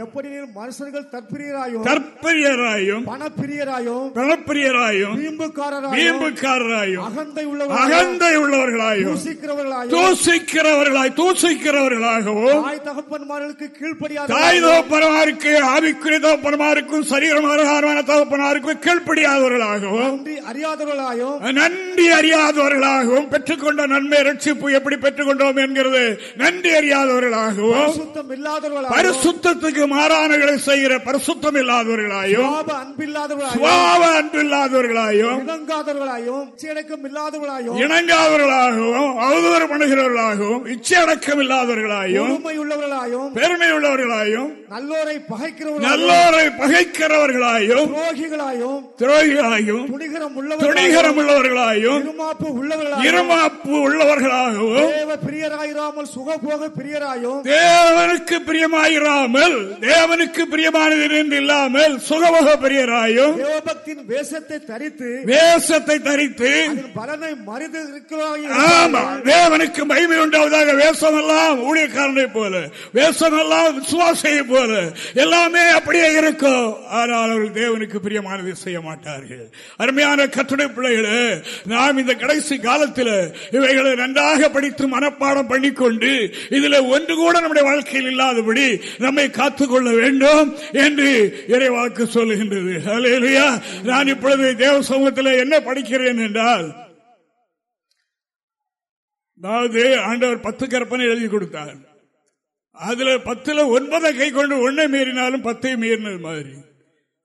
எப்படி மனுஷர்கள் தற்பிரியராயும் தற்பிரியராயும் பணப்பிரியராயும் பணப்பிரியராயும் வீம்புக்காரராயும் வீம்புக்காரராயும் அகந்தை உள்ள அகந்தை உள்ளவர்களாயும் தூசிக்கிறவர்களாயும் தூசிக்கிறவர்களாய் தூசிக்கிறவர்களாகவும் தாய் தகப்பன்மார்களுக்கு கீழ்ப்படியாத தாய் தகப்பன்மாருக்கு ஆவிக்குரிய தகப்பன்மாருக்கும் சரீரமான தகப்பனார் அவருக்கு கீழ்ப்படியாதவர்களாகவும் அறியாதவர்களாகவும் நன்றி அறியாதவர்களாகவும் பெற்றுக்கொண்ட நன்மை ரட்சிப்பு எப்படி பெற்றுக்கொண்டோம் என்கிறது நன்றி அறியாதவர்களாகவும் பரிசுத்தத்துக்கு மாறானகளை செய்கிற பரிசுத்தம் இல்லாதவர்களாயும் அன்பில்லாதவர்களாயும் இணங்காதவர்களாயும் இச்சையடக்கம் இல்லாதவர்களாயும் இணங்காதவர்களாகவும் அவதூறு பண்ணுகிறவர்களாகவும் இச்சையடக்கம் இல்லாதவர்களாயும் உள்ளவர்களாயும் பெருமை உள்ளவர்களாயும் நல்லோரை பகைக்கிறவர்கள் நல்லோரை பகைக்கிறவர்களாயும் துரோகிகளாயும் துரோகிகளாயும் துணிகரம் துணிகரம் உள்ளவர்களாயும் இருமாப்பு உள்ளவர்களாயும் இருமாப்பு உள்ளவர்களாகவும் தேவ பிரியராயிராமல் சுகபோக பிரியராயும் தேவனுக்கு பிரியமாயிராமல் தேவனுக்கு பிரியமானது என்று இல்லாமல் சுகபோக பிரியராயும் தேவபக்தின் வேஷத்தை தரித்து வேஷத்தை தரித்து பலனை மறிந்து ஆமா தேவனுக்கு மகிமை உண்டாவதாக வேஷம் எல்லாம் ஊழியக்காரனை போல வேஷம் எல்லாம் விசுவாசையை போல எல்லாமே அப்படியே இருக்கும். ஆனால் அவர்கள் தேவனுக்கு பிரியமானதை செய்ய மாட்டார்கள். அருமையான கட்டுரை பிள்ளைகளே நாம் இந்த கடைசி காலத்தில் இவைகளை நன்றாக படித்து மனப்பாடம் பண்ணிக்கொண்டு இதுல ஒன்று கூட நம்முடைய வாழ்க்கையில் இல்லாதபடி நம்மை காத்துக்கொள்ள வேண்டும் என்று இறைவாக்கு சொல்லுகின்றது. அலையா நான் இப்பொழுது தேவ சமூகத்தில் என்ன படிக்கிறேன் என்றால் அதாவது ஆண்டவர் பத்து கற்பனை எழுதி கொடுத்தார். அதுல பத்துல ஒன்பதை கை கொண்டு ஒன்னை மீறினாலும் பத்தை மீறினது மாதிரி.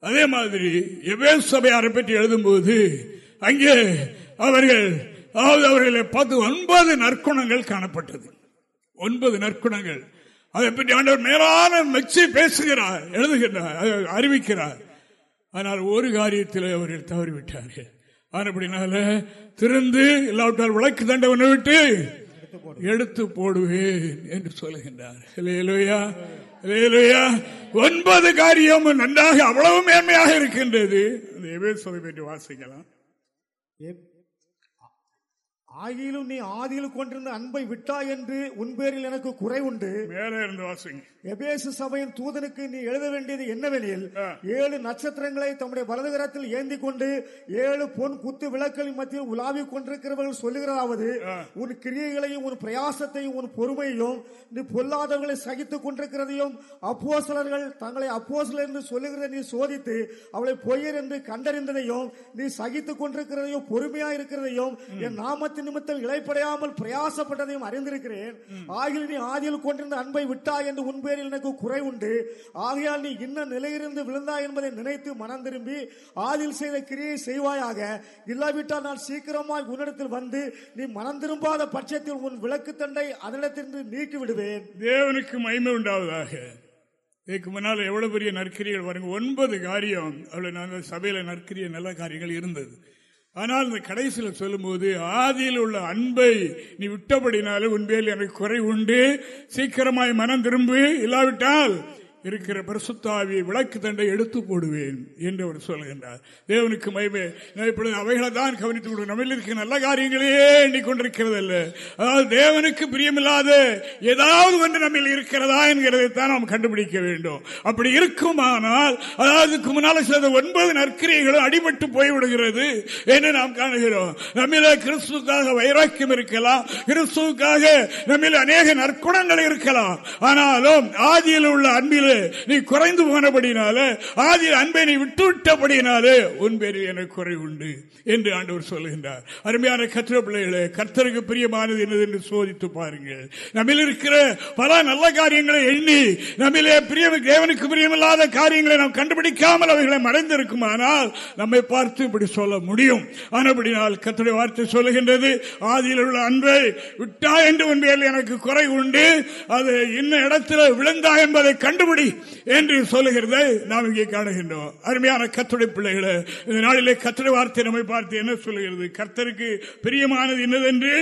அதே மாதிரி எவே சபையாரை பற்றி எழுதும்போது அங்கே அவர்கள் அதாவது அவர்களை பார்த்து ஒன்பது நற்குணங்கள் காணப்பட்டது. ஒன்பது நற்குணங்கள். அதை பற்றி ஆண்டவர் மேலான மெச்சி பேசுகிறார் எழுதுகிறார் அறிவிக்கிறார். ஆனால் ஒரு காரியத்தில் அவர்கள் தவறிவிட்டார்கள். அப்படினால திறந்து இல்லாவிட்டால் விளக்கு தண்டவனை விட்டு எடுத்து போடுவேன் என்று சொல்லுகின்றார் ஒன்பது காரியம் நன்றாக அவ்வளவு மேன்மையாக இருக்கின்றது. எபேசோவை பற்றி வாசிக்கலாம். ஆகிலும் நீ ஆதியில் கொண்டிருந்த அன்பை விட்டாய் என்று உன் பேரில் எனக்கு குறை உண்டு. மேலே இருந்து வாசிங்க. எபேசு சபையின் தூதனுக்கு நீ எழுத வேண்டியது என்னவெனில் ஏழு நட்சத்திரங்களை தம்முடைய வலதுகரத்தில் ஏந்தி கொண்டு ஏழு பொன் குத்து விளக்களின் மத்தியில் உலாவிக் கொண்டிருக்கிறவர்கள் சொல்லுகிறதாவது உன் கிரியைகளையும் உன் பிரயாசத்தையும் உன் பொறுமையையும் நீ பொல்லாதவர்களை சகித்துக் கொண்டிருக்கிறதையும் அப்போசலர்கள் தங்களை அப்போசலர் என்று சொல்லுகிறதை நீ சோதித்து அவளை பொய்யர் என்று கண்டறிந்ததையும் நீ சகித்துக் கொண்டிருக்கிறதையும் பொறுமையா இருக்கிறதையும் என் நாமத்தின் நிமித்தம் இழைப்படையாமல் பிரயாசப்பட்டதையும் அறிந்திருக்கிறேன். ஆகிய நீ ஆதியில் கொண்டிருந்த அன்பை விட்டாய் என்று உன் பேரில் எனக்கு குறை உண்டு. ஆகையால் நீ இன்ன நிலையிலிருந்து விழுந்தாய் என்பதை நினைத்து மனம் திரும்பி ஆதியில் செய்த கிரியை செய்வாயாக. இல்லாவிட்டால் நான் சீக்கிரமாய் உன்னிடத்தில் வந்து நீ மனம் திரும்பாத பட்சத்தில் உன் விளக்கு தண்டை அதனிடத்திலிருந்து நீக்கி விடுவேன் தேவனுக்கு மகிமை உண்டாவதாக. இதுக்கு முன்னால் எவ்வளவு பெரிய நற்கிரிகள் வருங்க ஒன்பது காரியம். அவ்வளவு நல்ல சபையில நற்கிரிய நல்ல காரியங்கள் இருந்தது. ஆனால் இந்த கடைசியில் சொல்லும்போது ஆதியில் உள்ள அன்பை நீ விட்டபடினாலே உன்பேல் எனக்கு குறை உண்டு. சீக்கிரமாய் மனம் திரும்பு. இல்லாவிட்டால் இருக்கிற பரிசுத்தாவியை விளக்கு தண்டை எடுத்து போடுவேன் என்று அவர் சொல்கின்றார். தேவனுக்கு மயமே நான் இப்பொழுது அவைகளை தான் கவனித்துக் கொண்டு நம்மில் இருக்கிற நல்ல காரியங்களையே எண்ணிக்கொண்டிருக்கிறது அல்ல அதாவது தேவனுக்கு பிரியமில்லாத ஏதாவது ஒன்று நம்மில் இருக்கிறதா என்கிறதை தான் நாம் கண்டுபிடிக்க வேண்டும். அப்படி இருக்குமானால் அதாவது முன்னால் சில ஒன்பது நற்கிரியைகளும் அடிபட்டு போய்விடுகிறது என்று நாம் காணுகிறோம். நம்மில கிறிஸ்துக்காக வைராக்கியம் இருக்கலாம். கிறிஸ்துக்காக நம்மில் அநேக நற்குணங்கள் இருக்கலாம். ஆனாலும் ஆதியில் உள்ள அன்பில் நீ குறைந்து போனபடினாலே ஆதியில் அன்பை நீ விட்டு விட்டபடினாலே உன் பேரில் எனக்கு குறை உண்டு என்று ஆண்டவர் சொல்லுகின்றார் அருமையான கத்திர பிள்ளைகளே கர்த்தருக்கு பிரியமானது என்னது என்று சோதித்து பாருங்கள். நம்மில் இருக்கிற பல நல்ல காரியங்களை எண்ணி நம்மிலே பிரிய தேவனுக்கு பிரியமில்லாத காரியங்களை நாம் கண்டுபிடிக்காமல் அவைகளை மறைந்திருக்குமானால் நம்மை பார்த்து இப்படி சொல்ல முடியும். ஆனபடினால் கத்துடைய வார்த்தை சொல்லுகின்றது ஆதியில் உள்ள அன்பை விட்டா என்று உன் பேரில் எனக்கு குறை உண்டு. அது இன்ன இடத்துல விழுந்தா என்பதை கண்டுபிடி என்று சொல்லுகிறதை நாம் இங்கே காணுகின்றோம். அருமையான கத்துடை பிள்ளைகளை இந்த நாளிலே கத்துடை வார்த்தை நம்மை பார்த்து என்ன சொல்லுகிறது? கர்த்தருக்கு பிரியமானது என்னதென்று?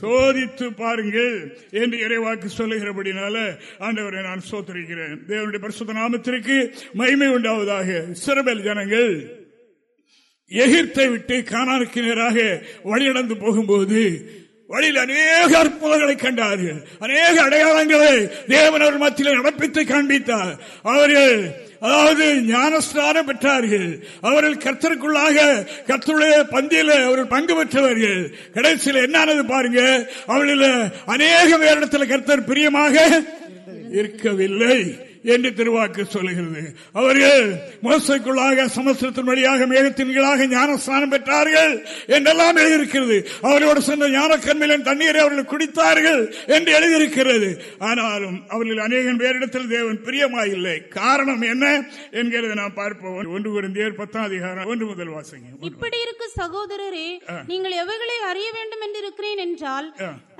சோதித்து பாருங்கள் என்று இறைவாக்கு சொல்லுகிறபடினால ஆண்டவரை நான் சோத்தரிக்கிறேன். தேவனுடைய பரிசுத்த நாமத்திற்கு மகிமை உண்டாவதாக. சிறபல் ஜனங்கள் எகிப்தை விட்டு கானானுக்கு நேராக வழிநடந்து போகும்போது வழியில் அநேக அற்புதங்களை கண்டார்கள். அநேக அடையாளங்களை தேவன் அவர் மத்தியில் நடப்பித்து காண்பித்தார். அவர்கள் அதாவது ஞானஸ்தானம் பெற்றார்கள். அவர்கள் கர்த்தருக்குள்ளாக கர்த்தருடைய பந்தியில் அவர்கள் பங்கு பெற்றவர்கள். கடைசியில் என்னானது பாருங்க. அவர்களில் அநேக பேரிடத்தில் கர்த்தர் பிரியமாக இருக்கவில்லை. என்று திருவாக்கு சொல்லுகிறது. அவர்கள் மோசைக்குள்ளாக சமஸ்திரத்தின் வழியாக மேகத்தின்களாக ஞானஸ்தானம் பெற்றார்கள் என்றெல்லாம் எழுதியிருக்கிறது. அவர்களோடு சென்ற ஞானக்கண்மையின் தண்ணீரை அவர்கள் குடித்தார்கள் என்று எழுதியிருக்கிறது. ஆனாலும் அவர்கள் அநேகம் பேரிடத்தில் தேவன் பிரியமாயில்லை. காரணம் என்ன என்கிறதை நாம் பார்ப்போம். ஒன்று குருந்தியர் பத்தாம் அதிகாரம் ஒன்று முதல் வாசிங்க இப்படி இருக்கு சகோதரரே நீங்கள் எவைகளை அறிய வேண்டும் என்று இருக்கிறேன் என்றால்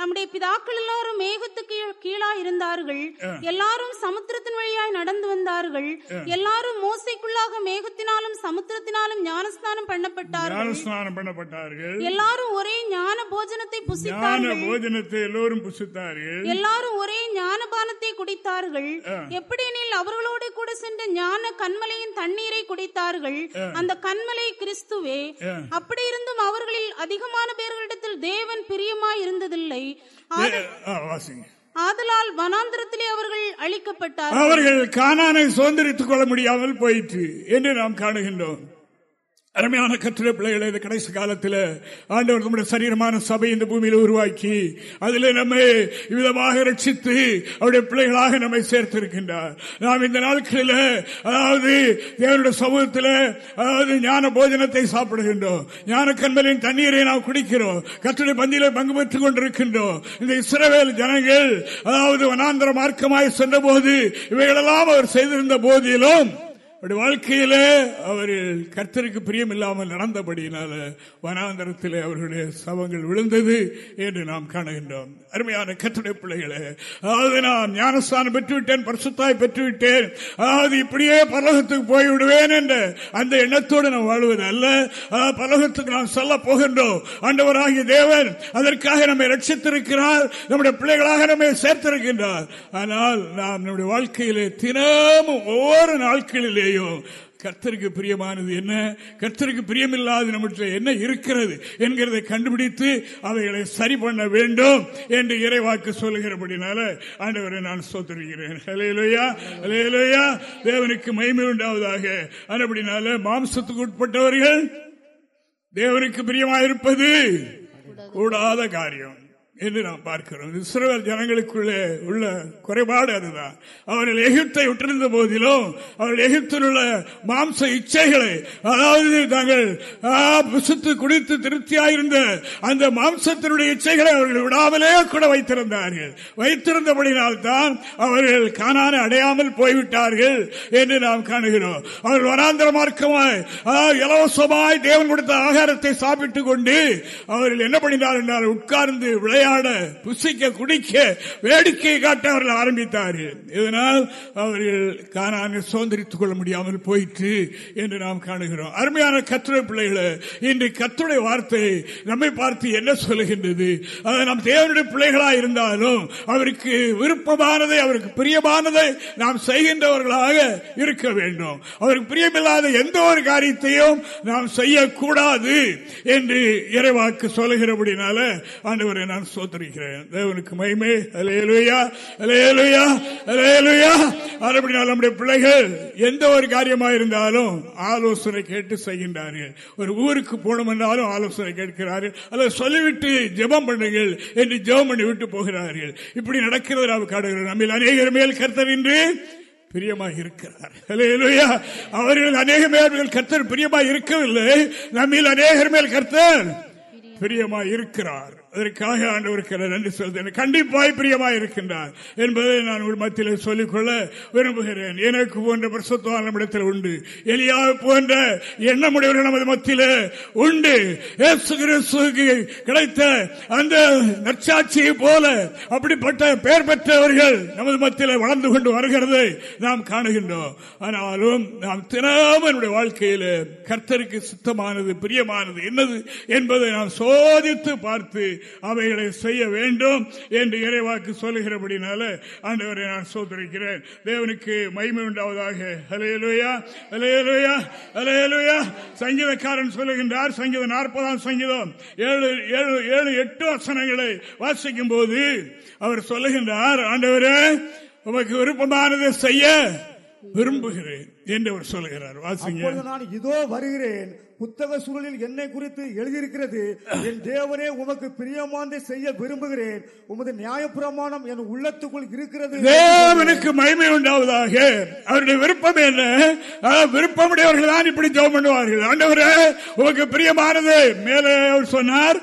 நம்முடைய பிதாக்கள் எல்லாரும் மேகத்துக்கு கீழா இருந்தார்கள் எல்லாரும் சமுத்திரத்தின் வழியாய் நடந்து வந்தார்கள். எல்லாரும் மோசைக்குள்ளாக மேகத்தினாலும் சமுத்திரத்தினாலும் ஞானஸ்நானம் பண்ணப்பட்டார்கள். ஞானஸ்நானம் பண்ணப்பட்டார்கள். எல்லாரும் ஒரே ஞான போஜனத்தை புசித்தார்கள். போஜனத்தை எல்லோரும் புசித்தார்கள். எல்லாரும் ஒரே ஞானபானத்தை குடித்தார்கள். எப்படியெனில் அவர்களோடு கூட சென்ற ஞான கண்மலையின் தண்ணீரை குடித்தார்கள். அந்த கண்மலை கிறிஸ்துவே அப்படி இருந்தும் அவர்களில் அதிகமான பேர்களிடத்தில் தேவன் பிரியமாய் இருந்ததில்லை ஆதலால் வனாந்திரத்திலே அவர்கள் அழிக்கப்பட்டார்கள். அவர்கள் கானானை சுதந்திரித்துக் கொள்ள முடியாமல் போயிற்று என்று நாம் காணுகின்றோம். அருமையான கத்திர பிள்ளைகளை இந்த கடைசி காலத்தில் ஆண்டவர் நம்முடைய சரீரமான சபை இந்த பூமியில் உருவாக்கி அதில் நம்மை விதமாக ரட்சித்து அவருடைய பிள்ளைகளாக நம்மை சேர்த்திருக்கின்றார். நாம் இந்த நாட்களில் அதாவது தேவனுடைய சமூகத்தில் அதாவது ஞான போஜனத்தை சாப்பிடுகின்றோம். ஞான கண்மலின் தண்ணீரை நாம் குடிக்கிறோம். கத்துடைய பந்தியில பங்கு பெற்றுக் கொண்டிருக்கின்றோம். இந்த இஸ்ரவேல் ஜனங்கள் அதாவது வனாந்திர மார்க்கமாய் சென்ற போது இவைகளெல்லாம் அவர் செய்திருந்த போதிலும் அவருடைய வாழ்க்கையிலே அவர்கள் கர்த்தருக்கு பிரியம் இல்லாமல் நடந்தபடியினால வனாந்தரத்திலே அவர்களுடைய சவங்கள் விழுந்தது என்று நாம் காணுகின்றோம். அருமையான கர்த்தருடைய பிள்ளைகளே அதாவது நான் ஞானஸ்தானம் பெற்றுவிட்டேன் பரிசுத்தாய் பெற்றுவிட்டேன். அதாவது இப்படியே பலகத்துக்கு போய்விடுவேன் என்ற அந்த எண்ணத்தோடு நாம் வாழ்வது அல்ல. பலகத்துக்கு நாம் சொல்ல போகின்றோம். ஆண்டவராகிய தேவன் அதற்காக நம்மை ரட்சித்திருக்கிறார் நம்முடைய பிள்ளைகளாக நம்மை சேர்த்திருக்கின்றார். ஆனால் நாம் நம்முடைய வாழ்க்கையிலே தினமும் ஒவ்வொரு நாட்களிலே தெரியும் கர்த்தருக்கு பிரியமானது என்ன? கர்த்தருக்கு பிரியமில்லாத நம்மகிட்ட என்ன இருக்கிறது என்கிறதை கண்டுபிடித்து அவைகளை சரி பண்ண வேண்டும் என்று இறைவாக்கு சொல்லுகிறபடினால ஆண்டவரை நான் சோதரிக்கிறேன் அலையலையா தேவனுக்கு மயிமை உண்டாவதாக. அப்படினால மாம்சத்துக்கு உட்பட்டவர்கள் தேவனுக்கு பிரியமாயிருப்பது கூடாத காரியம். என்று நாம் பார்க்கிறோம். இஸ்ரேல் ஜனங்களுக்குள்ளே உள்ள குறைபாடு அதுதான். அவர்கள் எகிப்தை விட்டிருந்த போதிலும் அவர்கள் எகிப்தில் உள்ள மாம்ச இச்சைகளை அதாவது தாங்கள் புசுத்து குடித்து திருப்தியாயிருந்த அந்த மாம்சத்தினுடைய இச்சைகளை அவர்கள் விடாமலே கூட வைத்திருந்தார்கள். வைத்திருந்தபடினால் தான் அவர்கள் காணான அடையாமல் போய்விட்டார்கள் என்று நாம் காணுகிறோம். அவர்கள் வராந்திர மார்க்கமாய் இலவசமாய் தேவன் கொடுத்த ஆகாரத்தை சாப்பிட்டுக் கொண்டு அவர்கள் என்ன பண்ணினார் என்றால் உட்கார்ந்து விளையாட புசிக்க குடிக்க வேடிக்கை காட்ட அவர்கள் ஆரம்பித்தார்கள். இதனால் அவர்கள் காணாமல் சுதந்திரித்துக் கொள்ள முடியாமல் போயிற்று என்று நாம் காணுகிறோம். அருமையான கத்துரை பிள்ளைகளை இன்று கத்துடைய வார்த்தை நம்மை பார்த்து என்ன சொல்லுகின்றது? அதை நாம் தேவனுடைய பிள்ளைகளாக இருந்தாலும் அவருக்கு விருப்பமானதை அவருக்கு பிரியமானதை நாம் செய்கின்றவர்களாக இருக்க வேண்டும். அவருக்கு பிரியமில்லாத எந்த ஒரு காரியத்தையும் நாம் செய்யக்கூடாது என்று இறைவாக்கு சொல்லுகிறபடினால ஆண்டவரை நான் சோதரிக்கிறேன் தேவனுக்கு மயமே அலையலுயா அலையலுயா அலையலுயா அப்படினால் நம்முடைய பிள்ளைகள் எந்த ஒரு காரியமாக இருந்தாலும் ஆலோசனை கேட்டு செய்கின்றார்கள். ஒரு ஊருக்கு போகணும் என்றாலும் ஆலோசனை கேட்கிறார்கள். அல்லது சொல்லிவிட்டு ஜெபம் பண்ணுங்கள் என்று ஜெபம் பண்ணி விட்டு போகிறார்கள். இப்படி நடக்கிறது நாம் காடுகிறோம் நம்ம அநேகர் மேல் கருத்தர் என்று பிரியமாக இருக்கிறார். அவர்கள் அநேக மேல் கர்த்தர் பிரியமாக இருக்கவில்லை. நம்மில் அநேகர் மேல் கர்த்தர் பிரியமாக இருக்கிறார். அதற்காக ஆண்டவருக்கு நன்றி சொல்கிறேன் கண்டிப்பாய் பிரியமாக இருக்கின்றார் என்பதை நான் ஒரு மத்தியில் சொல்லிக்கொள்ள விரும்புகிறேன். எனக்கு போன்ற பிரசத்துவான நம்மிடத்தில் உண்டு. எலியா போன்ற எண்ணமுடையவர்கள் நமது மத்தியில் உண்டு. கிடைத்த அந்த நற்சாட்சியை போல அப்படிப்பட்ட பெயர் பெற்றவர்கள் நமது மத்தியில் வளர்ந்து கொண்டு வருகிறதை நாம் காணுகின்றோம். ஆனாலும் நாம் தினமும் என்னுடைய வாழ்க்கையில் கர்த்தருக்கு சுத்தமானது பிரியமானது என்னது என்பதை நாம் சோதித்து பார்த்து அவைகளை செய்ய வேண்டும் என்று இறைவாக்கு சொல்லுகிறபடினால ஆண்டவரை நான் சோதரிக்கிறேன் தேவனுக்கு மகிமை உண்டாவதாக. அலையலுயா அலையலுயா அலையலுயா சங்கீதக்காரன் சொல்லுகின்றார் சங்கீதம் நாற்பதாம் சங்கீதம் ஏழு ஏழு ஏழு எட்டு வசனங்களை வாசிக்கும் போது அவர் சொல்லுகின்றார் ஆண்டவரே உமக்கு விருப்பமானதை செய்ய. விரும்புகிறேன் என்று அவர் சொல்லுகிறார். வாசிங்க. நான் இதோ வருகிறேன். புத்தக சூழலில் என்னை குறித்து எழுதியிருக்கிறது. என் தேவனே உமக்கு பிரியமானதை செய்ய விரும்புகிறேன். உமது நியாயப்பிரமாணம் என் உள்ளத்துக்குள் இருக்கிறது. தேவனுக்கு மகிமை உண்டாவதாக. அவருடைய விருப்பம் என்ன? விருப்பமுடையவர்கள் தான் இப்படி ஜெபம் பண்ணுவார்கள். ஆண்டவரே உமக்கு பிரியமானது. மேலே அவர் சொன்னார்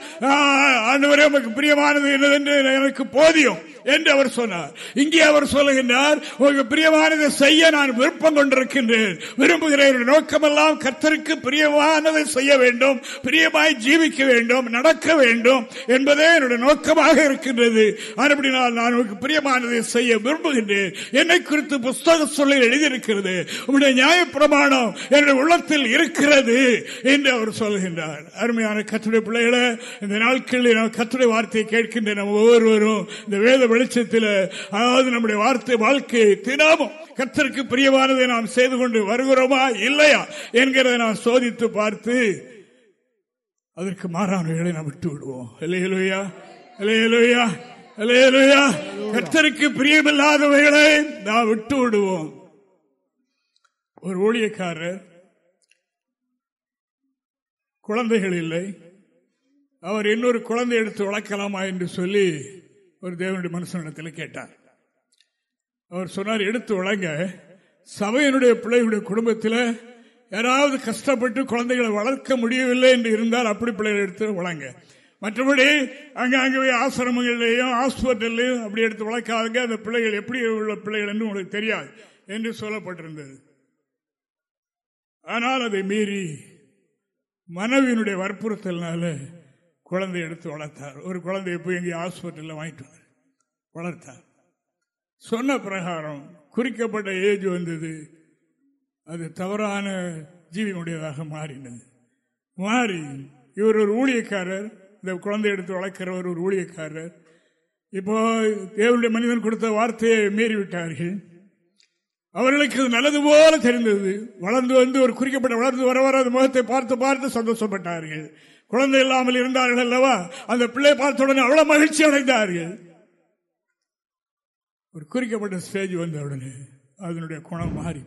ஆண்டவரே உமக்கு பிரியமானது என்னதென்று எனக்கு போதியும். என்று அவர் சொன்னார். இங்கே அவர் சொல்லுகின்றார் உங்களுக்கு பிரியமானதை செய்ய நான் விருப்பம் கொண்டிருக்கின்றேன். விரும்புகிறேன் நோக்கமெல்லாம் கர்த்தருக்கு பிரியமானதை செய்ய வேண்டும் பிரியமாய் ஜீவிக்க வேண்டும் நடக்க வேண்டும் என்பதே என்னுடைய நோக்கமாக இருக்கின்றது. அப்படினால் நான் உங்களுக்கு பிரியமானதை செய்ய விரும்புகின்றேன். என்னை குறித்து புஸ்தக சொல்லில் எழுதியிருக்கிறது. உங்களுடைய நியாய பிரமாணம் என்னுடைய உள்ளத்தில் இருக்கிறது என்று அவர் சொல்கின்றார். அருமையான கத்துடைய பிள்ளைகளை இந்த நாட்களில் கத்துடைய வார்த்தையை கேட்கின்ற நம்ம ஒவ்வொருவரும் இந்த வேத வெளிச்சத்தில் அதாவது நம்முடைய வார்த்தை வாழ்க்கை தினமும் கத்தருக்கு பிரியமானதை நாம் செய்து கொண்டு வருகிறோமா? இல்லையா? என்கிறதை நாம் சோதித்து பார்த்து அதற்கு மாறானவைகளை நாம் விட்டு விடுவோம். இல்லையா இல்லையா இல்லையா கத்தருக்கு பிரியமில்லாதவைகளை நாம் விட்டு விடுவோம். ஒரு ஊழியக்காரர் குழந்தைகள் இல்லை. அவர் இன்னொரு குழந்தை எடுத்து வளர்க்கலாமா என்று சொல்லி ஒரு தேவனுடைய மனுஷனிடத்தில் கேட்டார். அவர் சொன்னார் எடுத்து வழங்க. சபையினுடைய பிள்ளைகளுடைய குடும்பத்தில் யாராவது கஷ்டப்பட்டு குழந்தைகளை வளர்க்க முடியவில்லை என்று இருந்தால் அப்படி பிள்ளைகளை எடுத்து வழங்க. மற்றபடி அங்கே ஆசிரமங்கள்லையும் ஹாஸ்பிட்டல்லையும் அப்படி எடுத்து வளர்க்காதுங்க. அந்த பிள்ளைகள் எப்படி உள்ள பிள்ளைகள் என்று உங்களுக்கு தெரியாது என்று சொல்லப்பட்டிருந்தது. ஆனால் அதை மீறி மனைவியினுடைய வற்புறுத்தல்னால குழந்தை எடுத்து வளர்த்தார். ஒரு குழந்தைய போய் எங்கேயும் ஹாஸ்பிட்டலில் வாங்கிட்டு வளர்த்தார். சொன்ன பிரகாரம் குறிக்கப்பட்ட ஏஜ் வந்தது. அது தவறான ஜீவினுடையதாக மாறினது. மாறி இவர் ஒரு ஊழியக்காரர். இந்த குழந்தை எடுத்து வளர்க்கிறவர் ஒரு ஊழியக்காரர். இப்போ தேவனுடைய மனிதன் கொடுத்த வார்த்தையை மீறிவிட்டார்கள். அவர்களுக்கு நல்லது போல தெரிந்தது. வளர்ந்து வந்து ஒரு குறிக்கப்பட்ட வளர்ந்து வர வர அந்த முகத்தை பார்த்து பார்த்து சந்தோஷப்பட்டார்கள். குழந்தை இல்லாமல் இருந்தார்கள் அல்லவா? அந்த பிள்ளை பார்த்த உடனே அவ்வளவு மகிழ்ச்சி அடைந்தார்கள். ஒரு குறிக்கப்பட்ட ஸ்டேஜ் வந்த உடனே அதனுடைய குணம் மாறி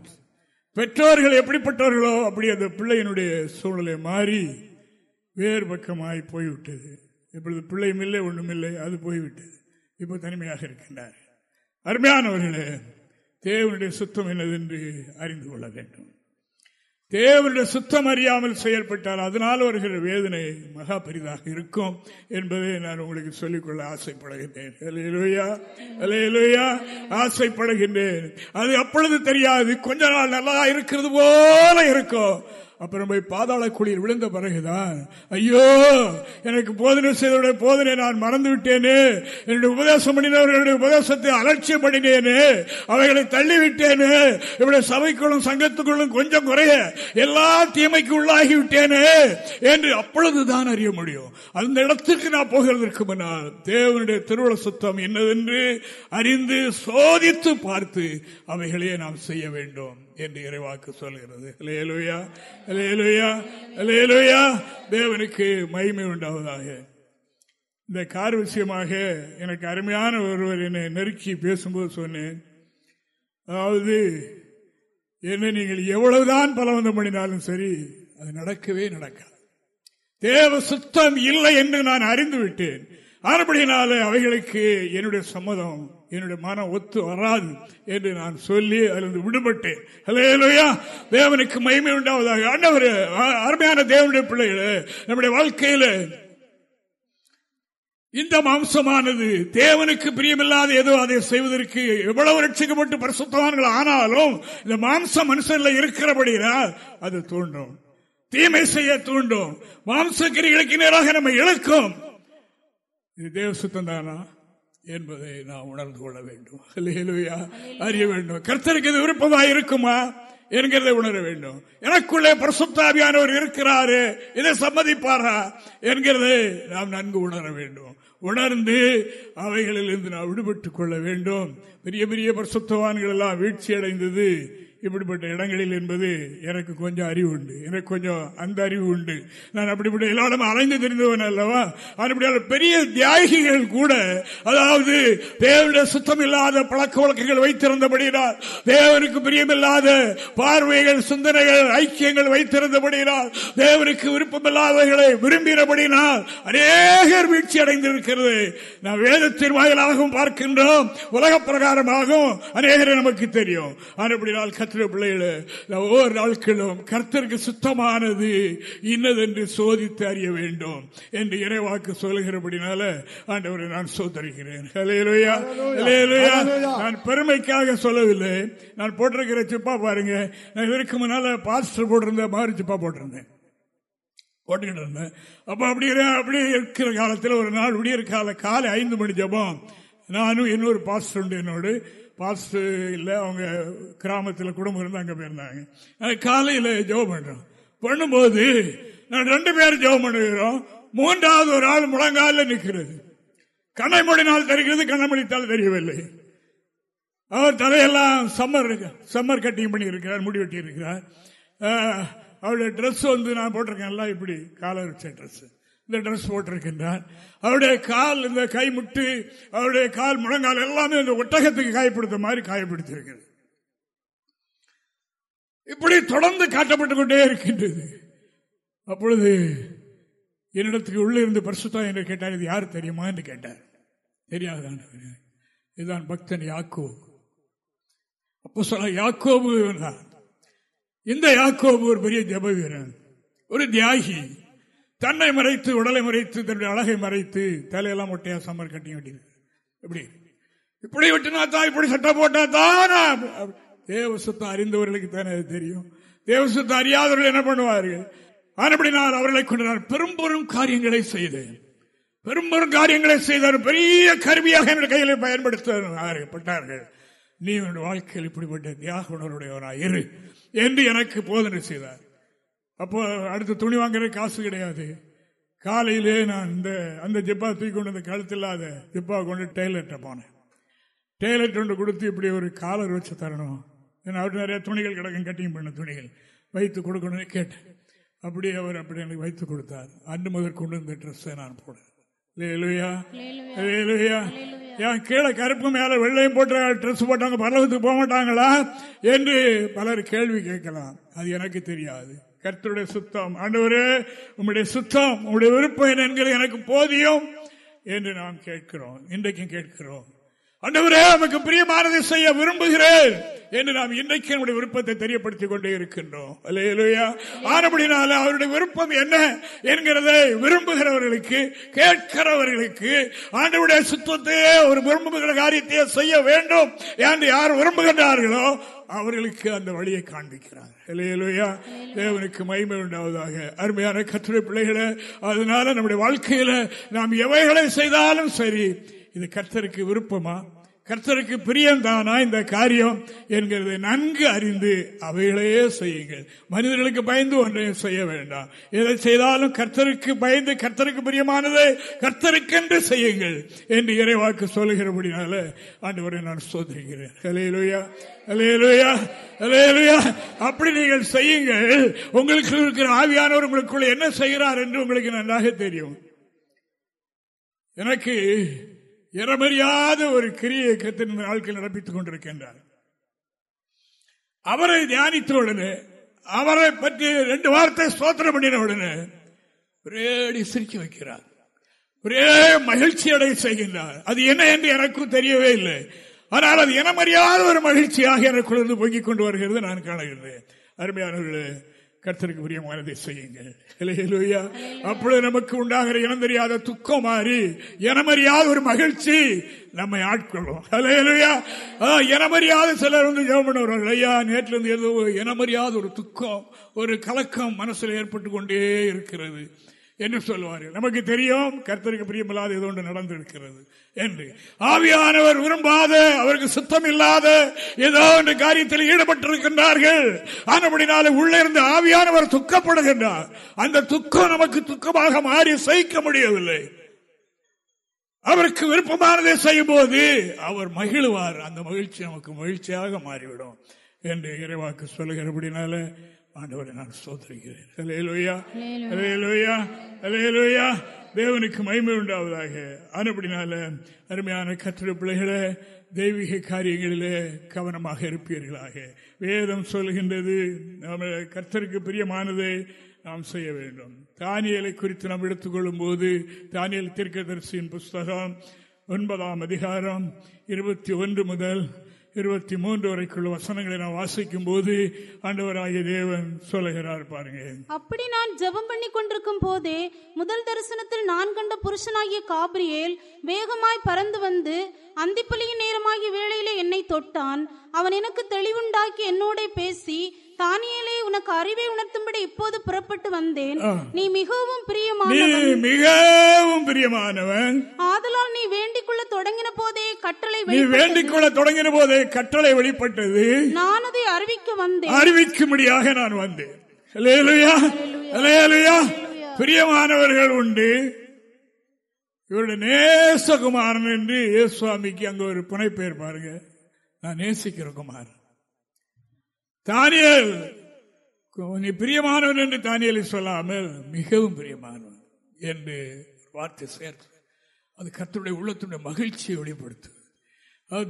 பெற்றோர்கள் எப்படிப்பட்டவர்களோ அப்படி அந்த பிள்ளையினுடைய சூழ்நிலை மாறி வேறு பக்கமாய் போய்விட்டது. இப்பொழுது பிள்ளையும் இல்லை ஒன்றுமில்லை அது போய்விட்டது. இப்போ தனிமையாக இருக்கின்றார் அருமையானவர்களே தேவனுடைய சுத்தம் என்னது என்று அறிந்து கொள்ள வேண்டும். தேவருடைய சுத்தம் அறியாமல் செயல்பட்டால் அதனால் வருகிற வேதனை மகா பெரிதாக இருக்கும் என்பதை நான் உங்களுக்கு சொல்லிக்கொள்ள ஆசைப்படுகின்றேன். ஆசைப்படுகின்றேன். அது அப்பொழுது தெரியாது. கொஞ்ச நாள் நல்லா இருக்கிறது போல இருக்கும். அப்புறம் போய் பாதாள குழியில் விழுந்த பிறகுதான் ஐயோ எனக்கு போதனை செய்தவருடைய போதனை நான் மறந்து விட்டேனே என்னுடைய உபதேசம் பண்ணினவர்களுடைய உபதேசத்தை அலட்சியம் பண்ணினேனே அவைகளை தள்ளிவிட்டேனே. இவருடைய சபைக்குள்ளும் சங்கத்துக்குள்ளும் கொஞ்சம் குறைய எல்லா தீமைக்கு உள்ளாகி விட்டேனே என்று அப்பொழுதுதான் அறிய முடியும். அந்த இடத்துக்கு நான் போகிறதற்கு முன்னால் தேவனுடைய திருவிழ சுத்தம் என்னதென்று அறிந்து சோதித்து பார்த்து அவைகளையே நாம் செய்ய வேண்டும். என்று இறைவாக்கு சொல்கிறது. தேவனுக்கு மகிமை உண்டாவதாக. இந்த கார் விஷயமாக எனக்கு அருமையான ஒருவர் என்னை நெருக்கி பேசும்போது சொன்னேன். அதாவது என்ன நீங்கள் எவ்வளவுதான் பலவந்தம் பண்ணினாலும் சரி அது நடக்கவே நடக்காது. தேவ சுத்தம் இல்லை என்று நான் அறிந்துவிட்டேன். விட்டேன் அவைகளுக்கு என்னுடைய சம்மதம். என்னுடைய மனம் ஒத்து வராது என்று நான் சொல்லி அதிலிருந்து விடுபட்டேன். தேவனுக்கு மகிமை உண்டாவதாக. ஆண்டவர் அருமையான தேவனுடைய பிள்ளைகளே நம்முடைய வாழ்க்கையில இந்த மாம்சமானது தேவனுக்கு பிரியமில்லாத ஏதோ அதை செய்வதற்கு எவ்வளவு ரட்சிக்கப்பட்டு பரிசுத்தவான்கள் ஆனாலும் இந்த மாம்சம் மனுஷன்ல இருக்கிறபடினால் அது தூண்டும். தீமை செய்ய தூண்டும். மாம்சக்கிரிகளுக்கு நேராக நம்ம இழக்கும். இது தேவ சுத்தம் தானா? என்பதை நாம் உணர்ந்து கொள்ள வேண்டும். அறிய வேண்டும். கர்த்தருக்கு இது விருப்பமாக இருக்குமா என்கிறதை உணர வேண்டும். எனக்குள்ளே பிரசுத்தாவியானவர் இருக்கிறாரு. இதை சம்மதிப்பாரா என்கிறதை நாம் நன்கு உணர வேண்டும். உணர்ந்து அவைகளில் இருந்து நாம் விடுபட்டுக் கொள்ள வேண்டும். பெரிய பெரிய பிரசுத்தவான்கள் எல்லாம் வீழ்ச்சி அடைந்தது இப்படிப்பட்ட இடங்களில் என்பது எனக்கு கொஞ்சம் அறிவு உண்டு எனக்கு கொஞ்சம் அந்த அறிவு உண்டு நான் அப்படிப்பட்ட எல்லாரும் அலைந்து தெரிந்தவன் அல்லவா? அப்படியான பெரிய தியாகிகள் கூட அதாவது தேவனுடைய சுத்தம் இல்லாத பழக்க வழக்கங்கள் வைத்திருந்தபடியால் தேவனுக்கு பிரியமில்லாத பார்வைகள் சிந்தனைகள் ஐக்கியங்கள் வைத்திருந்தபடியால் தேவனுக்கு விருப்பமில்லாதவர்களை விரும்பினபடினால் அநேகர் வீழ்ச்சி அடைந்திருக்கிறது. நாம் வேதத்தின் வாயிலாகவும் பார்க்கின்றோம். உலக பிரகாரமாகவும் அநேகரை நமக்கு தெரியும். அப்படினால் கத்திர பிள்ளைகளே ஒவ்வொரு நாட்களும் கர்த்தருக்கு சுத்தமானது இன்னதென்று சோதித்து அறிய வேண்டும் என்று இறைவாக்கு சொல்கிறபடினால ஆண்டவரை நான் சோதரிக்கிறேன். நான் பெருமைக்காக சொல்லவில்லை. நான் போட்டிருக்கிற சிப்பா பாருங்க. நான் இதற்கு முன்னால பாஸ்டர் போட்டிருந்த மாதிரி சிப்பா போட்டிருந்தேன். போட்டுக்கிட்டு இருந்தேன். அப்ப அப்படி அப்படி இருக்கிற காலத்தில் ஒரு நாள் விடியற் கால காலை ஐந்து மணி ஜபம் நானும் இன்னொரு பாஸ்டர் உண்டு என்னோடு. பாஸ்ட் இல்லை அவங்க கிராமத்தில் குடும்பம் இருந்து அங்கே போயிருந்தாங்க காலையில் ஜெபம் பண்ணுறோம் பண்ணும்போது நான் ரெண்டு பேரும் ஜெபம் பண்ணுகிறோம் மூன்றாவது ஒரு ஆள் முழங்கால நிற்கிறது கண்ணை நாள் தெரிகிறது கண்ணை மொழித்தால் தெரியவில்லை. அவர் தலையெல்லாம் சம்மர் சம்மர் கட்டிங் பண்ணி இருக்கிறார் முடி வெட்டி இருக்கிறார் அவருடைய ட்ரெஸ் வந்து நான் போட்டிருக்கேன்ல இப்படி காலர் வச்ச ட்ரெஸ்ஸு இந்த ட்ரெஸ் போட்டிருக்கின்றார் அவருடைய கால் இந்த கை முட்டு அவருடைய கால் முழங்கால் எல்லாமே இந்த ஒட்டகத்துக்கு காயப்படுத்த மாதிரி காயப்படுத்தியிருக்கிறது. இப்படி தொடர்ந்து காட்டப்பட்டுக் கொண்டே இருக்கின்றது. அப்பொழுது என்னிடத்துக்கு உள்ளே இருந்து பரிசுத்தா என்று கேட்டார் இது யார் தெரியுமா? என்று கேட்டார். தெரியாதான் இதுதான் பக்தன் யாக்கோபு. அப்போ சொல்ல யாக்கோபு இந்த யாக்கோபு ஒரு பெரிய ஜபவீரன் ஒரு தியாகி. தன்னை மறைத்து உடலை மறைத்து தன்னுடைய அழகை மறைத்து தலையெல்லாம் ஒட்டையா சம்மர் கட்டி வேண்டியது எப்படி? இப்படி விட்டுனா தான் இப்படி சட்டம் போட்டா தானா? தேவசத்தம் அறிந்தவர்களுக்கு தானே தெரியும். தேவசத்தை அறியாதவர்கள் என்ன பண்ணுவார்கள்? ஆனப்படி நான் அவர்களை கொண்டு நான் பெரும்பெரும் காரியங்களை செய்தேன். பெரும்பெரும் காரியங்களை செய்தார். பெரிய கருவியாக என் கையில் பயன்படுத்தப்பட்டார்கள் நீ உன்னுடைய வாழ்க்கையில் இப்படிப்பட்ட தியாக உணர்வுடையவனாயிரு என்று எனக்கு போதனை செய்தார். அப்போ அடுத்து துணி வாங்குற காசு கிடையாது. காலையிலே நான் இந்த அந்த ஜிப்பா தூக்கி கொண்டு அந்த கழுத்து இல்லாத ஜிப்பா கொண்டு டெய்லர்கிட்ட போனேன். டெய்லர் கொண்டு கொடுத்து இப்படி ஒரு காலர் வச்சு தரணும். அவர்கிட்ட நிறைய துணிகள் கிடக்கும் கட்டிங் பண்ண துணிகள். வைத்து கொடுக்கணும்னு கேட்டேன். அப்படியே அவர் அப்படி எனக்கு வைத்து கொடுத்தார். அன்று முதல் கொண்டு இந்த ட்ரெஸ்ஸை நான் போடுறேன் என் கீழே கருப்பு மேல வெள்ளையும் போட்டு ட்ரெஸ் போட்டாங்க பரலவத்துக்கு போக மாட்டாங்களா? என்று பலர் கேள்வி கேட்கலாம். அது எனக்கு தெரியாது. கர்த்தருடைய சுத்தம். ஆண்டவரே உங்களுடைய சுத்தம் உங்களுடைய விருப்பம் என்கிறது எனக்கு போதியும் என்று நாம் கேட்கிறோம். இன்றைக்கும் கேட்கிறோம். அண்டவரே நமக்கு பிரியமானதை செய்ய விரும்புகிறேன் என்று நாம் இன்றைக்கு நம்முடைய விருப்பத்தை தெரியப்படுத்திக் கொண்டே இருக்கின்றோம். ஆனபடினால அவருடைய விருப்பம் என்ன என்கிறதை விரும்புகிறவர்களுக்கு கேட்கிறவர்களுக்கு ஆண்டவுடைய சுத்தத்தையே ஒரு விரும்புகிற காரியத்தையே செய்ய வேண்டும் என்று யார் விரும்புகின்றார்களோ அவர்களுக்கு அந்த வழியை காண்பிக்கிறார். தேவனுக்கு மகிமை உண்டாவதாக. அருமையான கற்றுரை பிள்ளைகளை அதனால நம்முடைய வாழ்க்கையில நாம் எவைகளை செய்தாலும் சரி இது கர்த்தருக்கு விருப்பமா? கர்த்தருக்கு பிரியம்தானா இந்த காரியம் என்கிறதை நன்கு அறிந்து அவைகளையே செய்யுங்கள். மனிதர்களுக்கு பயந்து ஒன்றையும் செய்ய வேண்டாம். எதை செய்தாலும் கர்த்தருக்கு பயந்து கர்த்தருக்கு பிரியமானதை கர்த்தருக்கென்று செய்யுங்கள் என்று இறைவாக்கு சொல்லுகிறபடினால ஆண்டு நான் சோதரிக்கிறேன் அலையலுயா அலையலுயா அலையலுயா அப்படி நீங்கள் செய்யுங்கள். உங்களுக்கு இருக்கிற ஆவியானவர் உங்களுக்குள்ள என்ன செய்கிறார் என்று உங்களுக்கு நன்றாக தெரியும். எனக்கு இறமறியாத ஒரு கிரியை கத்தின் ஆட்கள் நடப்பித்துக் கொண்டிருக்கின்றார். அவரை தியானித்த உடனே அவரை பற்றி ரெண்டு வார்த்தை சோத்திரம் பண்ணின உடனே ஒரேடி சிரிக்க வைக்கிறார். ஒரே மகிழ்ச்சி அடைய செய்கின்றார். அது என்ன என்று எனக்கும் தெரியவே இல்லை. ஆனால் அது இனமறியாத ஒரு மகிழ்ச்சியாக எனக்குள்ள பொங்கிக் கொண்டு வருகிறது நான் காணுகிறேன். அருமையானவர்களே கர்த்தருக்கு பிரியமானதை செய்யுங்கள். அப்பொழுது நமக்கு உண்டாகிற இனம் தெரியாத துக்கம் மாறி இனமறியாத ஒரு மகிழ்ச்சி நம்மை ஆட்கொள்ளும். இனமறியாத சிலர் வந்து ஜெபம் பண்ணுவார்கள். ஐயா நேற்று இருந்து ஏதோ இனமறியாத ஒரு துக்கம் ஒரு கலக்கம் மனசில் ஏற்பட்டு கொண்டே இருக்கிறது. என்று சொல்வார்கள். நமக்கு தெரியும் கர்த்தருக்கு பிரியமில்லாத ஏதோ ஒன்று நடந்திருக்கிறது என்று. ஆவியானவர் விரும்பாத அவருக்கு சுத்தம் இல்லாத ஏதோ ஒன்று காரியத்தில் ஈடுபட்டிருக்கின்றார்கள். ஆனபடினால உள்ளே இருந்து ஆவியானவர் துக்கப்படுகின்றார். அந்த துக்கம் நமக்கு துக்கமாக மாறி சகிக்க முடியவில்லை. அவருக்கு விருப்பமானதை செய்யும் போது அவர் மகிழ்வார். அந்த மகிழ்ச்சி நமக்கு மகிழ்ச்சியாக மாறிவிடும் என்று இறைவாக்கு சொல்லுகிறபடினால ஆண்டவரை நான் சோதரிக்கிறேன் தேவனுக்கு மகிமை உண்டாவதாக. அதுபடினால அருமையான கத்திர பிள்ளைகளை தெய்வீக காரியங்களிலே கவனமாக இருப்பீர்களாக. வேதம் சொல்கின்றது நம்ம கர்த்தருக்கு பிரியமானதை நாம் செய்ய வேண்டும். தானியலை குறித்து நாம் எடுத்துக்கொள்ளும் போது தானியல் தீர்க்கதரிசியின் புஸ்தகம் ஒன்பதாம் அதிகாரம் இருபத்தி ஒன்று முதல் இருபத்தி மூன்று வரைக்குள்ள வசனங்களை நான் வாசிக்கும் போது ஆண்டவராகிய தேவன் சொல்லுகிறார் பாருங்க. அப்படி நான் ஜெபம் பண்ணி கொண்டிருக்கும் போதே முதல் தரிசனத்தில் நான் கண்ட புருஷனாகிய காபிரியேல் வேகமாய் பறந்து வந்து அந்திப்பலியின் நேரமாகிய வேளையிலே என்னை தொட்டான். அவன் எனக்கு தெளிவுண்டாக்கி என்னோட பேசி தானியலே உனக்கு அறிவை உணர்த்தும்படி இப்போது புறப்பட்டு வந்தேன். நீ மிகவும் பிரியமானவன். மிகவும் பிரியமானவன். ஆதலால் நீ வேண்டிக் கொள்ள தொடங்கின போதே கட்டளை நீ வேண்டிக் கொள்ள தொடங்கின போதே கட்டளை வெளிப்பட்டது. நான் அதை அறிவிக்க வந்தேன். அறிவிக்கும்படியாக நான் வந்தேன். பிரியமானவர்கள் உண்டு. இவருடைய நேசகுமாரன் என்று சுவாமிக்கு அங்க ஒரு புனைப்பெயர் பாருங்க. நான் நேசிக்கிற குமாரன். தானியல் நீ பிரியமானவன் என்று தானியலை சொல்லாமல் மிகவும் பிரியமானவன் என்று வார்த்தை சேர்த்து அது கத்துடைய உள்ளத்துடைய மகிழ்ச்சியை வெளிப்படுத்து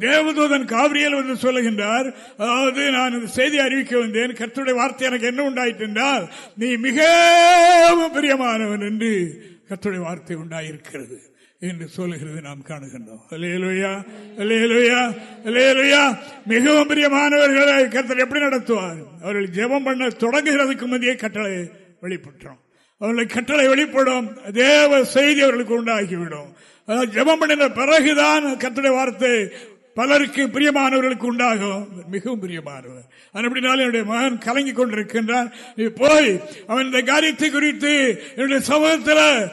தேவதூதன் காவிரியல் வந்து சொல்லுகின்றார் அதாவது நான் இந்த செய்தி அறிவிக்க வந்தேன் கத்துடைய வார்த்தை எனக்கு என்ன உண்டாயிட்டு என்றால் நீ மிகவும் பிரியமானவன் என்று கத்துடைய வார்த்தை உண்டாயிருக்கிறது. என்று சொல்லுகிறது நாம் காணுகின்றோம். மிகவும் பிரியமானவர்களை கத்தர் எப்படி நடத்துவார்? அவர்கள் ஜெபம் பண்ண தொடங்குகிறதுக்கு முந்தைய கட்டளை வெளிப்பட்டோம் அவர்களை கட்டளை வெளிப்படும். தேவ செய்தி அவர்களுக்கு உண்டாகிவிடும். ஜெபம் பண்ணின பிறகுதான் கத்தடை வார்த்தை பலருக்கு பிரியமானவர்களுக்கு உண்டாகும். மிகவும் பிரியமானவர். அப்படினாலும் என்னுடைய மகன் கலங்கி கொண்டிருக்கின்றான். நீ போய் அவன் இந்த காரியத்தை குறித்து என்னுடைய சமூகத்தில்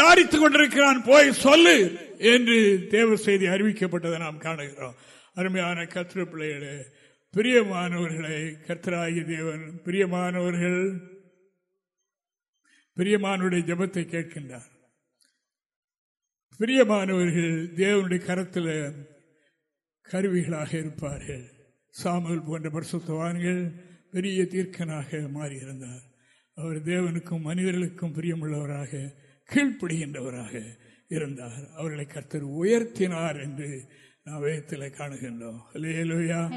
ஜாரித்துக் கொண்டிருக்கிறான். போய் சொல்லு என்று தேவ செய்தி அறிவிக்கப்பட்டதை நாம் காணுகிறோம். அருமையான கத்திர பிள்ளைகளே பிரியமானவர்களை கர்த்தராகி தேவன் பிரியமானவர்கள் பிரியமானுடைய ஜபத்தை கேட்கின்றார். பிரியமானவர்கள் தேவனுடைய கரத்தில் கருவிகளாக இருப்பார்கள். சாமுவேல் போன்ற பரிசுத்தவான்கள் பெரிய தீர்க்கனாக மாறியிருந்தார். அவர் தேவனுக்கும் மனிதர்களுக்கும் பிரியமுள்ளவராக கீழ்ப்படுகின்றவராக இருந்தார். அவர்களை கர்த்தர் உயர்த்தினார் என்று நாம் வேதத்தில் காணுகின்றோம். அல்லேலூயா.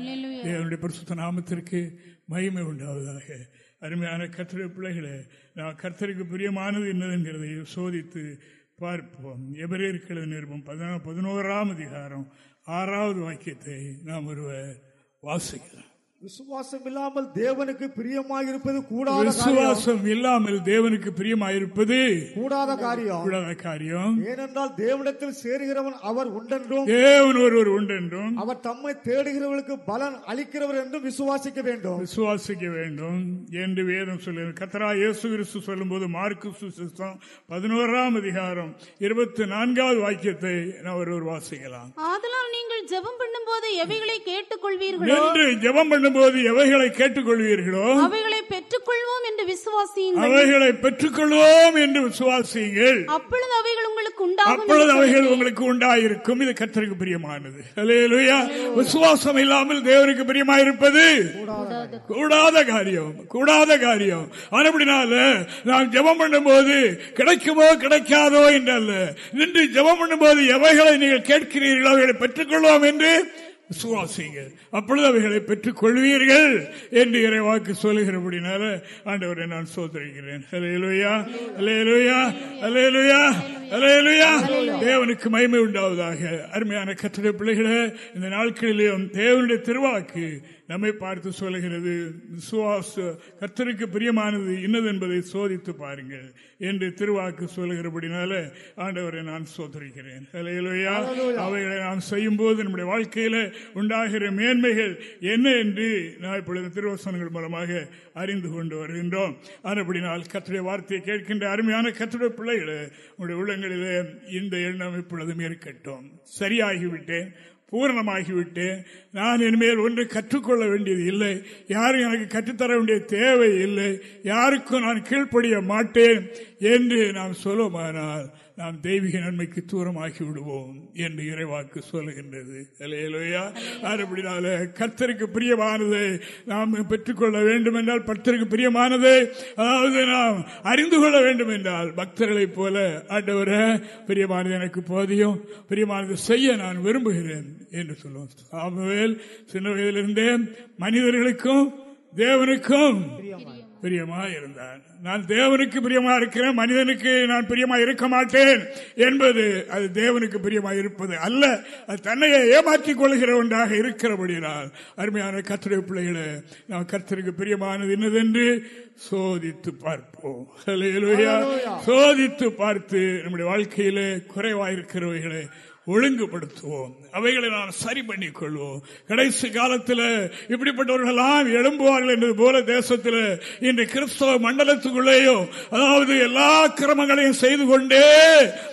தேவனுடைய பரிசுத்த நாமத்திற்கு மகிமை உண்டாவதாக. அருமையான கர்த்தருடைய பிள்ளைகளே நான் கர்த்தருக்கு பிரியமானது என்னதுங்கிறதை சோதித்து பார்ப்போம். எபிரேயர்கள் நிருபம் பதினா பதினோராம் அதிகாரம் ஆறாவது வாக்கியத்தை நாம் ஒருவர் வாசிக்கலாம். விசுவாசம் இல்லாமல் தேவனுக்கு பிரியமாயிருப்பது கூடாத காரியம். விசுவாசம் இல்லாமல் தேவனுக்கு பிரியமாயிருப்பது கூடாத காரியம். கூடாத காரியம். ஏனென்றால் தேவனிடத்தில் சேருகிறவன் அவர் உண்டென்றும் தேவன் ஒருவர் உண்டென்றும் அவர் தம்மை தேடுகிறவர்களுக்கு பலன் அளிக்கிறவர் என்றும் விசுவாசிக்க வேண்டும். விசுவாசிக்க வேண்டும் என்று வேதம் சொல்லுகிறது. கத்தரா இயேசு கிறிஸ்து சொல்லும்போது மார்க்கு சுசிஸ்தம் பதினோராம் அதிகாரம் இருபத்தி நான்காவது வாக்கியத்தை நான் ஒருவர் வாசிக்கலாம். ஆதலால் நீங்கள் ஜெபம் பண்ணும்போது எவைகளை கேட்டுக்கொள்வீர்களோ? என்று ஜெபம் பண்ணும்போது எவைகளை கேட்டுக்கொள்வீர்களோ? அவைகளை பெற்றுக்கொள்வோம் என்று விசுவாசியுங்கள். அவைகளை பெற்றுக்கொள்வோம் என்று விசுவாசியுங்கள். அப்பொழுது அவைகள் உங்களுக்கு உண்டாகும் அப்பொழுது என்று அவைகள். உங்களுக்கு உண்டாயிருக்கும். இது கத்தருக்கு பிரியமானது. அல்லேலூயா விசுவாசம் இல்லாமல் தேவனுக்கு பிரியமாயிருப்பது? கூடாத காரியம். கூடாத காரியம். அப்படினால நாம் ஜெபம் பண்ணும்போது கிடைக்குமோ கிடைக்காதோ என்றல்ல. நின்று ஜெபம் பண்ணும்போது எவைகளை நீங்கள் கேட்கிறீர்களோ அவைகளை பெற்றுக்கொள்வோம் என்று விசுவாசிங்கள் அப்பொழுது அவைகளை பெற்றுக் கொள்வீர்கள் என்று இறைவாக்கு சொல்லுகிறபடினால ஆண்டவரை நான் சோதரிக்கிறேன். அலையலுயா அலையலுயா அலையலுயா அலையலுயா தேவனுக்கு மகிமை உண்டாவதாக. அருமையான கத்திர பிள்ளைகளை இந்த நாட்களிலும் தேவனுடைய திருவாக்கு நம்மை பார்த்து சொல்லுகிறது விசுவாச கர்த்தருக்கு பிரியமானது இன்னது என்பதை சோதித்து பாருங்கள் என்று திருவாக்கு சொல்லுகிறபடினால ஆண்டவரை நான் சோதரிக்கிறேன். அலையலுயா அவைகளை நாம் செய்யும் போது நம்முடைய வாழ்க்கையில உண்டாகிற மேன்மைகள் என்ன என்று நான் இப்பொழுது திருவசனங்கள் மூலமாக அறிந்து கொண்டு வருகின்றோம். அதுபடினால் கத்துடைய வார்த்தையை கேட்கின்ற அருமையான கத்துடைய பிள்ளைகளே உங்களுடைய உள்ளங்களிலே இந்த எண்ணம் இப்பொழுதும் இருக்கட்டும். சரியாகிவிட்டேன். பூரணமாகிவிட்டு நான் இனிமேல் ஒன்று கற்றுக்கொள்ள வேண்டியது இல்லை. யாரும் எனக்கு கற்றுத்தர வேண்டிய தேவை இல்லை. யாருக்கும் நான் கீழ்ப்படிய மாட்டேன். என்று நாம் சொல்லுமானால் நாம் தெய்வீக நன்மைக்கு தூரமாகி விடுவோம் என்று இறைவாக்கு சொல்லுகின்றது. இல்லையா அப்படினால கர்த்தருக்கு பிரியமானதை நாம் பெற்றுக்கொள்ள வேண்டும் என்றால் பக்தருக்கு பிரியமானதை அதாவது நாம் அறிந்து கொள்ள வேண்டும் என்றால் பக்தர்களைப் போல ஆண்டவர பிரியமானது எனக்கு போதியும் பிரியமானது செய்ய நான் விரும்புகிறேன் என்று சொல்லுவோம். சாமுவேல் சின்ன வயதிலிருந்தே மனிதர்களுக்கும் தேவனுக்கும் பிரியமா இருந்தார் நான் தேவனுக்கு பிரியமா இருக்கிறேன் மனிதனுக்கு நான் பிரியமா இருக்க மாட்டேன் என்பது அது தேவனுக்கு பிரியமா இருப்பது அல்ல. அது தன்னையே ஏமாற்றிக் கொள்கிற ஒன்றாக இருக்கிறபடியால் அருமையான கத்திரை பிள்ளைகளை நாம் கர்த்தருக்கு பிரியமானது என்னதென்று சோதித்து பார்ப்போம். சோதித்து பார்த்து நம்முடைய வாழ்க்கையிலே குறைவாயிருக்கிறவைகளை ஒழுங்குபடுத்துவோம். அவைகளை நாம் சரி பண்ணிக் கொள்வோம் கடைசி காலத்தில் இப்படிப்பட்டவர்களெல்லாம் எழும்புவார்கள் என்பது போல தேசத்தில் இன்று கிறிஸ்தவ மண்டலத்துக்குள்ளேயோ அதாவது எல்லா கிரமங்களையும் செய்து கொண்டே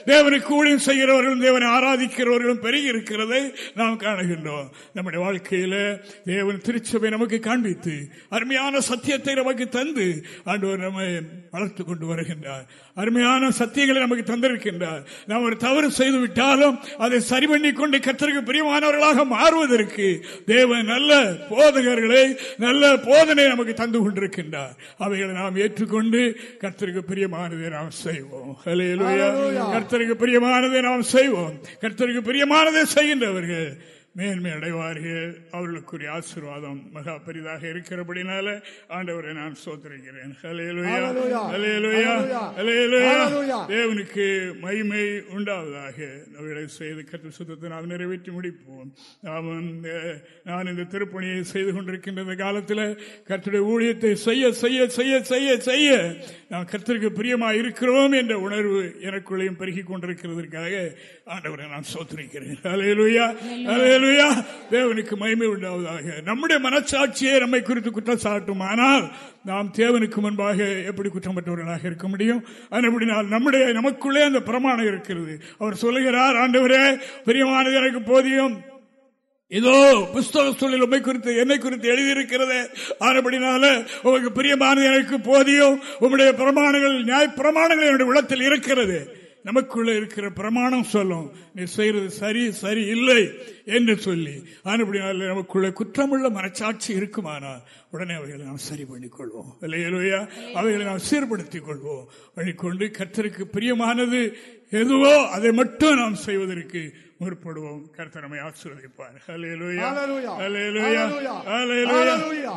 தேவனை ஊழியம் செய்கிறவர்களும் தேவனை ஆராதிக்கிறவர்களும் பெருகி இருக்கிறதை நாம் காணுகின்றோம். நம்முடைய வாழ்க்கையில தேவன் திருச்சபை நமக்கு காண்பித்து அருமையான சத்தியத்தை நமக்கு தந்து ஆண்டவர் நம்மை வளர்த்து கொண்டு வருகின்றார். அருமையான சத்தியங்களை நமக்கு தந்திருக்கின்றார். நாம் ஒரு தவறு செய்து விட்டாலும் அதை சரி பண்ணி கொண்டு கத்தருக்கு பிரியமானவர்களாக மாறுவதற்கு தேவன் நல்ல போதகர்களை நல்ல போதனை நமக்கு தந்து கொண்டிருக்கின்றார். அவைகளை நாம் ஏற்றுக்கொண்டு கர்த்தருக்கு பிரியமானதை நாம் செய்வோம். கர்த்தருக்கு பிரியமானதை நாம் செய்வோம். கர்த்தருக்கு பிரியமானதை செய்கின்றவர்கள். மேன்மை அடைவார்கள் அவர்களுக்குரிய ஆசீர்வாதம் மகா பெரிதாக இருக்கிறபடினால ஆண்டவரை நான் சோதரிக்கிறேன். தேவனுக்கு மகிமை உண்டாவதாக. அவர்களை செய்து கற்று சுத்தத்தை நாம் நிறைவேற்றி முடிப்போம். நாம் நான் இந்த திருப்பணியை செய்து கொண்டிருக்கின்ற இந்த காலத்தில் கர்த்தருடைய ஊழியத்தை செய்ய செய்ய செய்ய செய்ய செய்ய நாம் கர்த்தருக்கு பிரியமா இருக்கிறோம் என்ற உணர்வு எனக்குள்ளேயும் பெருகிக் கொண்டிருக்கிறதற்காக ஆண்டவரை நான் சோதரிக்கிறேன் அலையலுயா அலையலுயா தேவனுக்கு மகிமை உண்டாவதாக. நம்முடைய மனச்சாட்சியை நம்மை குறித்து குற்றம் சாட்டும். ஆனால் நாம் தேவனுக்கு முன்பாக எப்படி குற்றமற்றவர்களாக இருக்க முடியும்? அப்படினால் நம்முடைய நமக்குள்ளே அந்த பிரமாணம் இருக்கிறது. அவர் சொல்லுகிறார் ஆண்டவரே பிரியமானது எனக்கு போதியும். இதோ புஸ்தக சூழல் உண்மை குறித்து என்னை குறித்து எழுதியிருக்கிறது. ஆனபடினால உங்களுக்கு பிரியமானது எனக்கு போதியும். உங்களுடைய பிரமாணங்கள் நியாய பிரமாணங்கள் என்னுடைய உள்ளத்தில் இருக்கிறது. நமக்குள்ள இருக்கிற பிரமாணம் சொல்லும். நீ செய்யறது சரி சரி இல்லை என்று சொல்லி. அதுபடினால நமக்குள்ள குற்றமுள்ள மனச்சாட்சி இருக்குமானால் உடனே அவைகளை நாம் சரி பண்ணிக் கொள்வோம். இல்லையா அவைகளை நாம் சீர்படுத்திக் கொள்வோம். வழிகொண்டு கத்தருக்கு பிரியமானது எதுவோ அதை மட்டும் நாம் செய்வதற்கு முற்படுவோம் கர்த்தர் நம்மை ஆசீர்வதிப்பார்.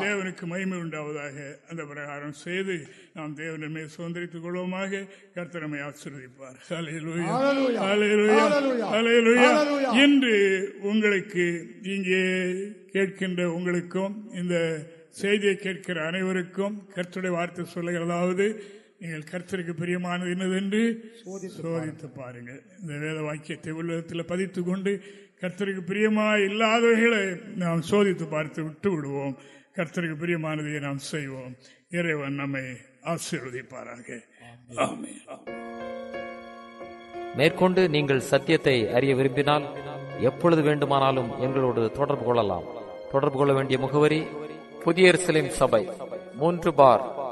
தேவனுக்கு மகிமை உண்டாவதாக அந்த பிரகாரம் செய்து நாம் தேவனமே சுதந்திரித்துக் கொள்வோமாக கர்த்தர் நம்மை ஆசீர்வதிப்பார். இன்று உங்களுக்கு இங்கே கேட்கின்ற உங்களுக்கும் இந்த செய்தியை கேட்கிற அனைவருக்கும் கர்த்தருடைய வார்த்தை சொல்லுகிறதாவது நீங்கள் கர்த்தருக்கு பிரியமானது என்னதென்று சோதித்து பாருங்க இந்த வேத வாக்கியத்தை உள்ளத்தில் பதித்து கொண்டு கர்த்தருக்கு பிரியமா இல்லாதவைகளை நாம் சோதித்து பார்த்து விட்டு விடுவோம் கர்த்தருக்கு பிரியமானதை நாம் செய்வோம். இறைவன் நம்மை ஆசீர்வதிப்பாராக. ஆமென். மேற்கொண்டு நீங்கள் சத்தியத்தை அறிய விரும்பினால் எப்பொழுது வேண்டுமானாலும் எங்களோடு தொடர்பு கொள்ளலாம். தொடர்பு கொள்ள வேண்டிய முகவரி புதிய எருசலேம் சபை மூன்று பார்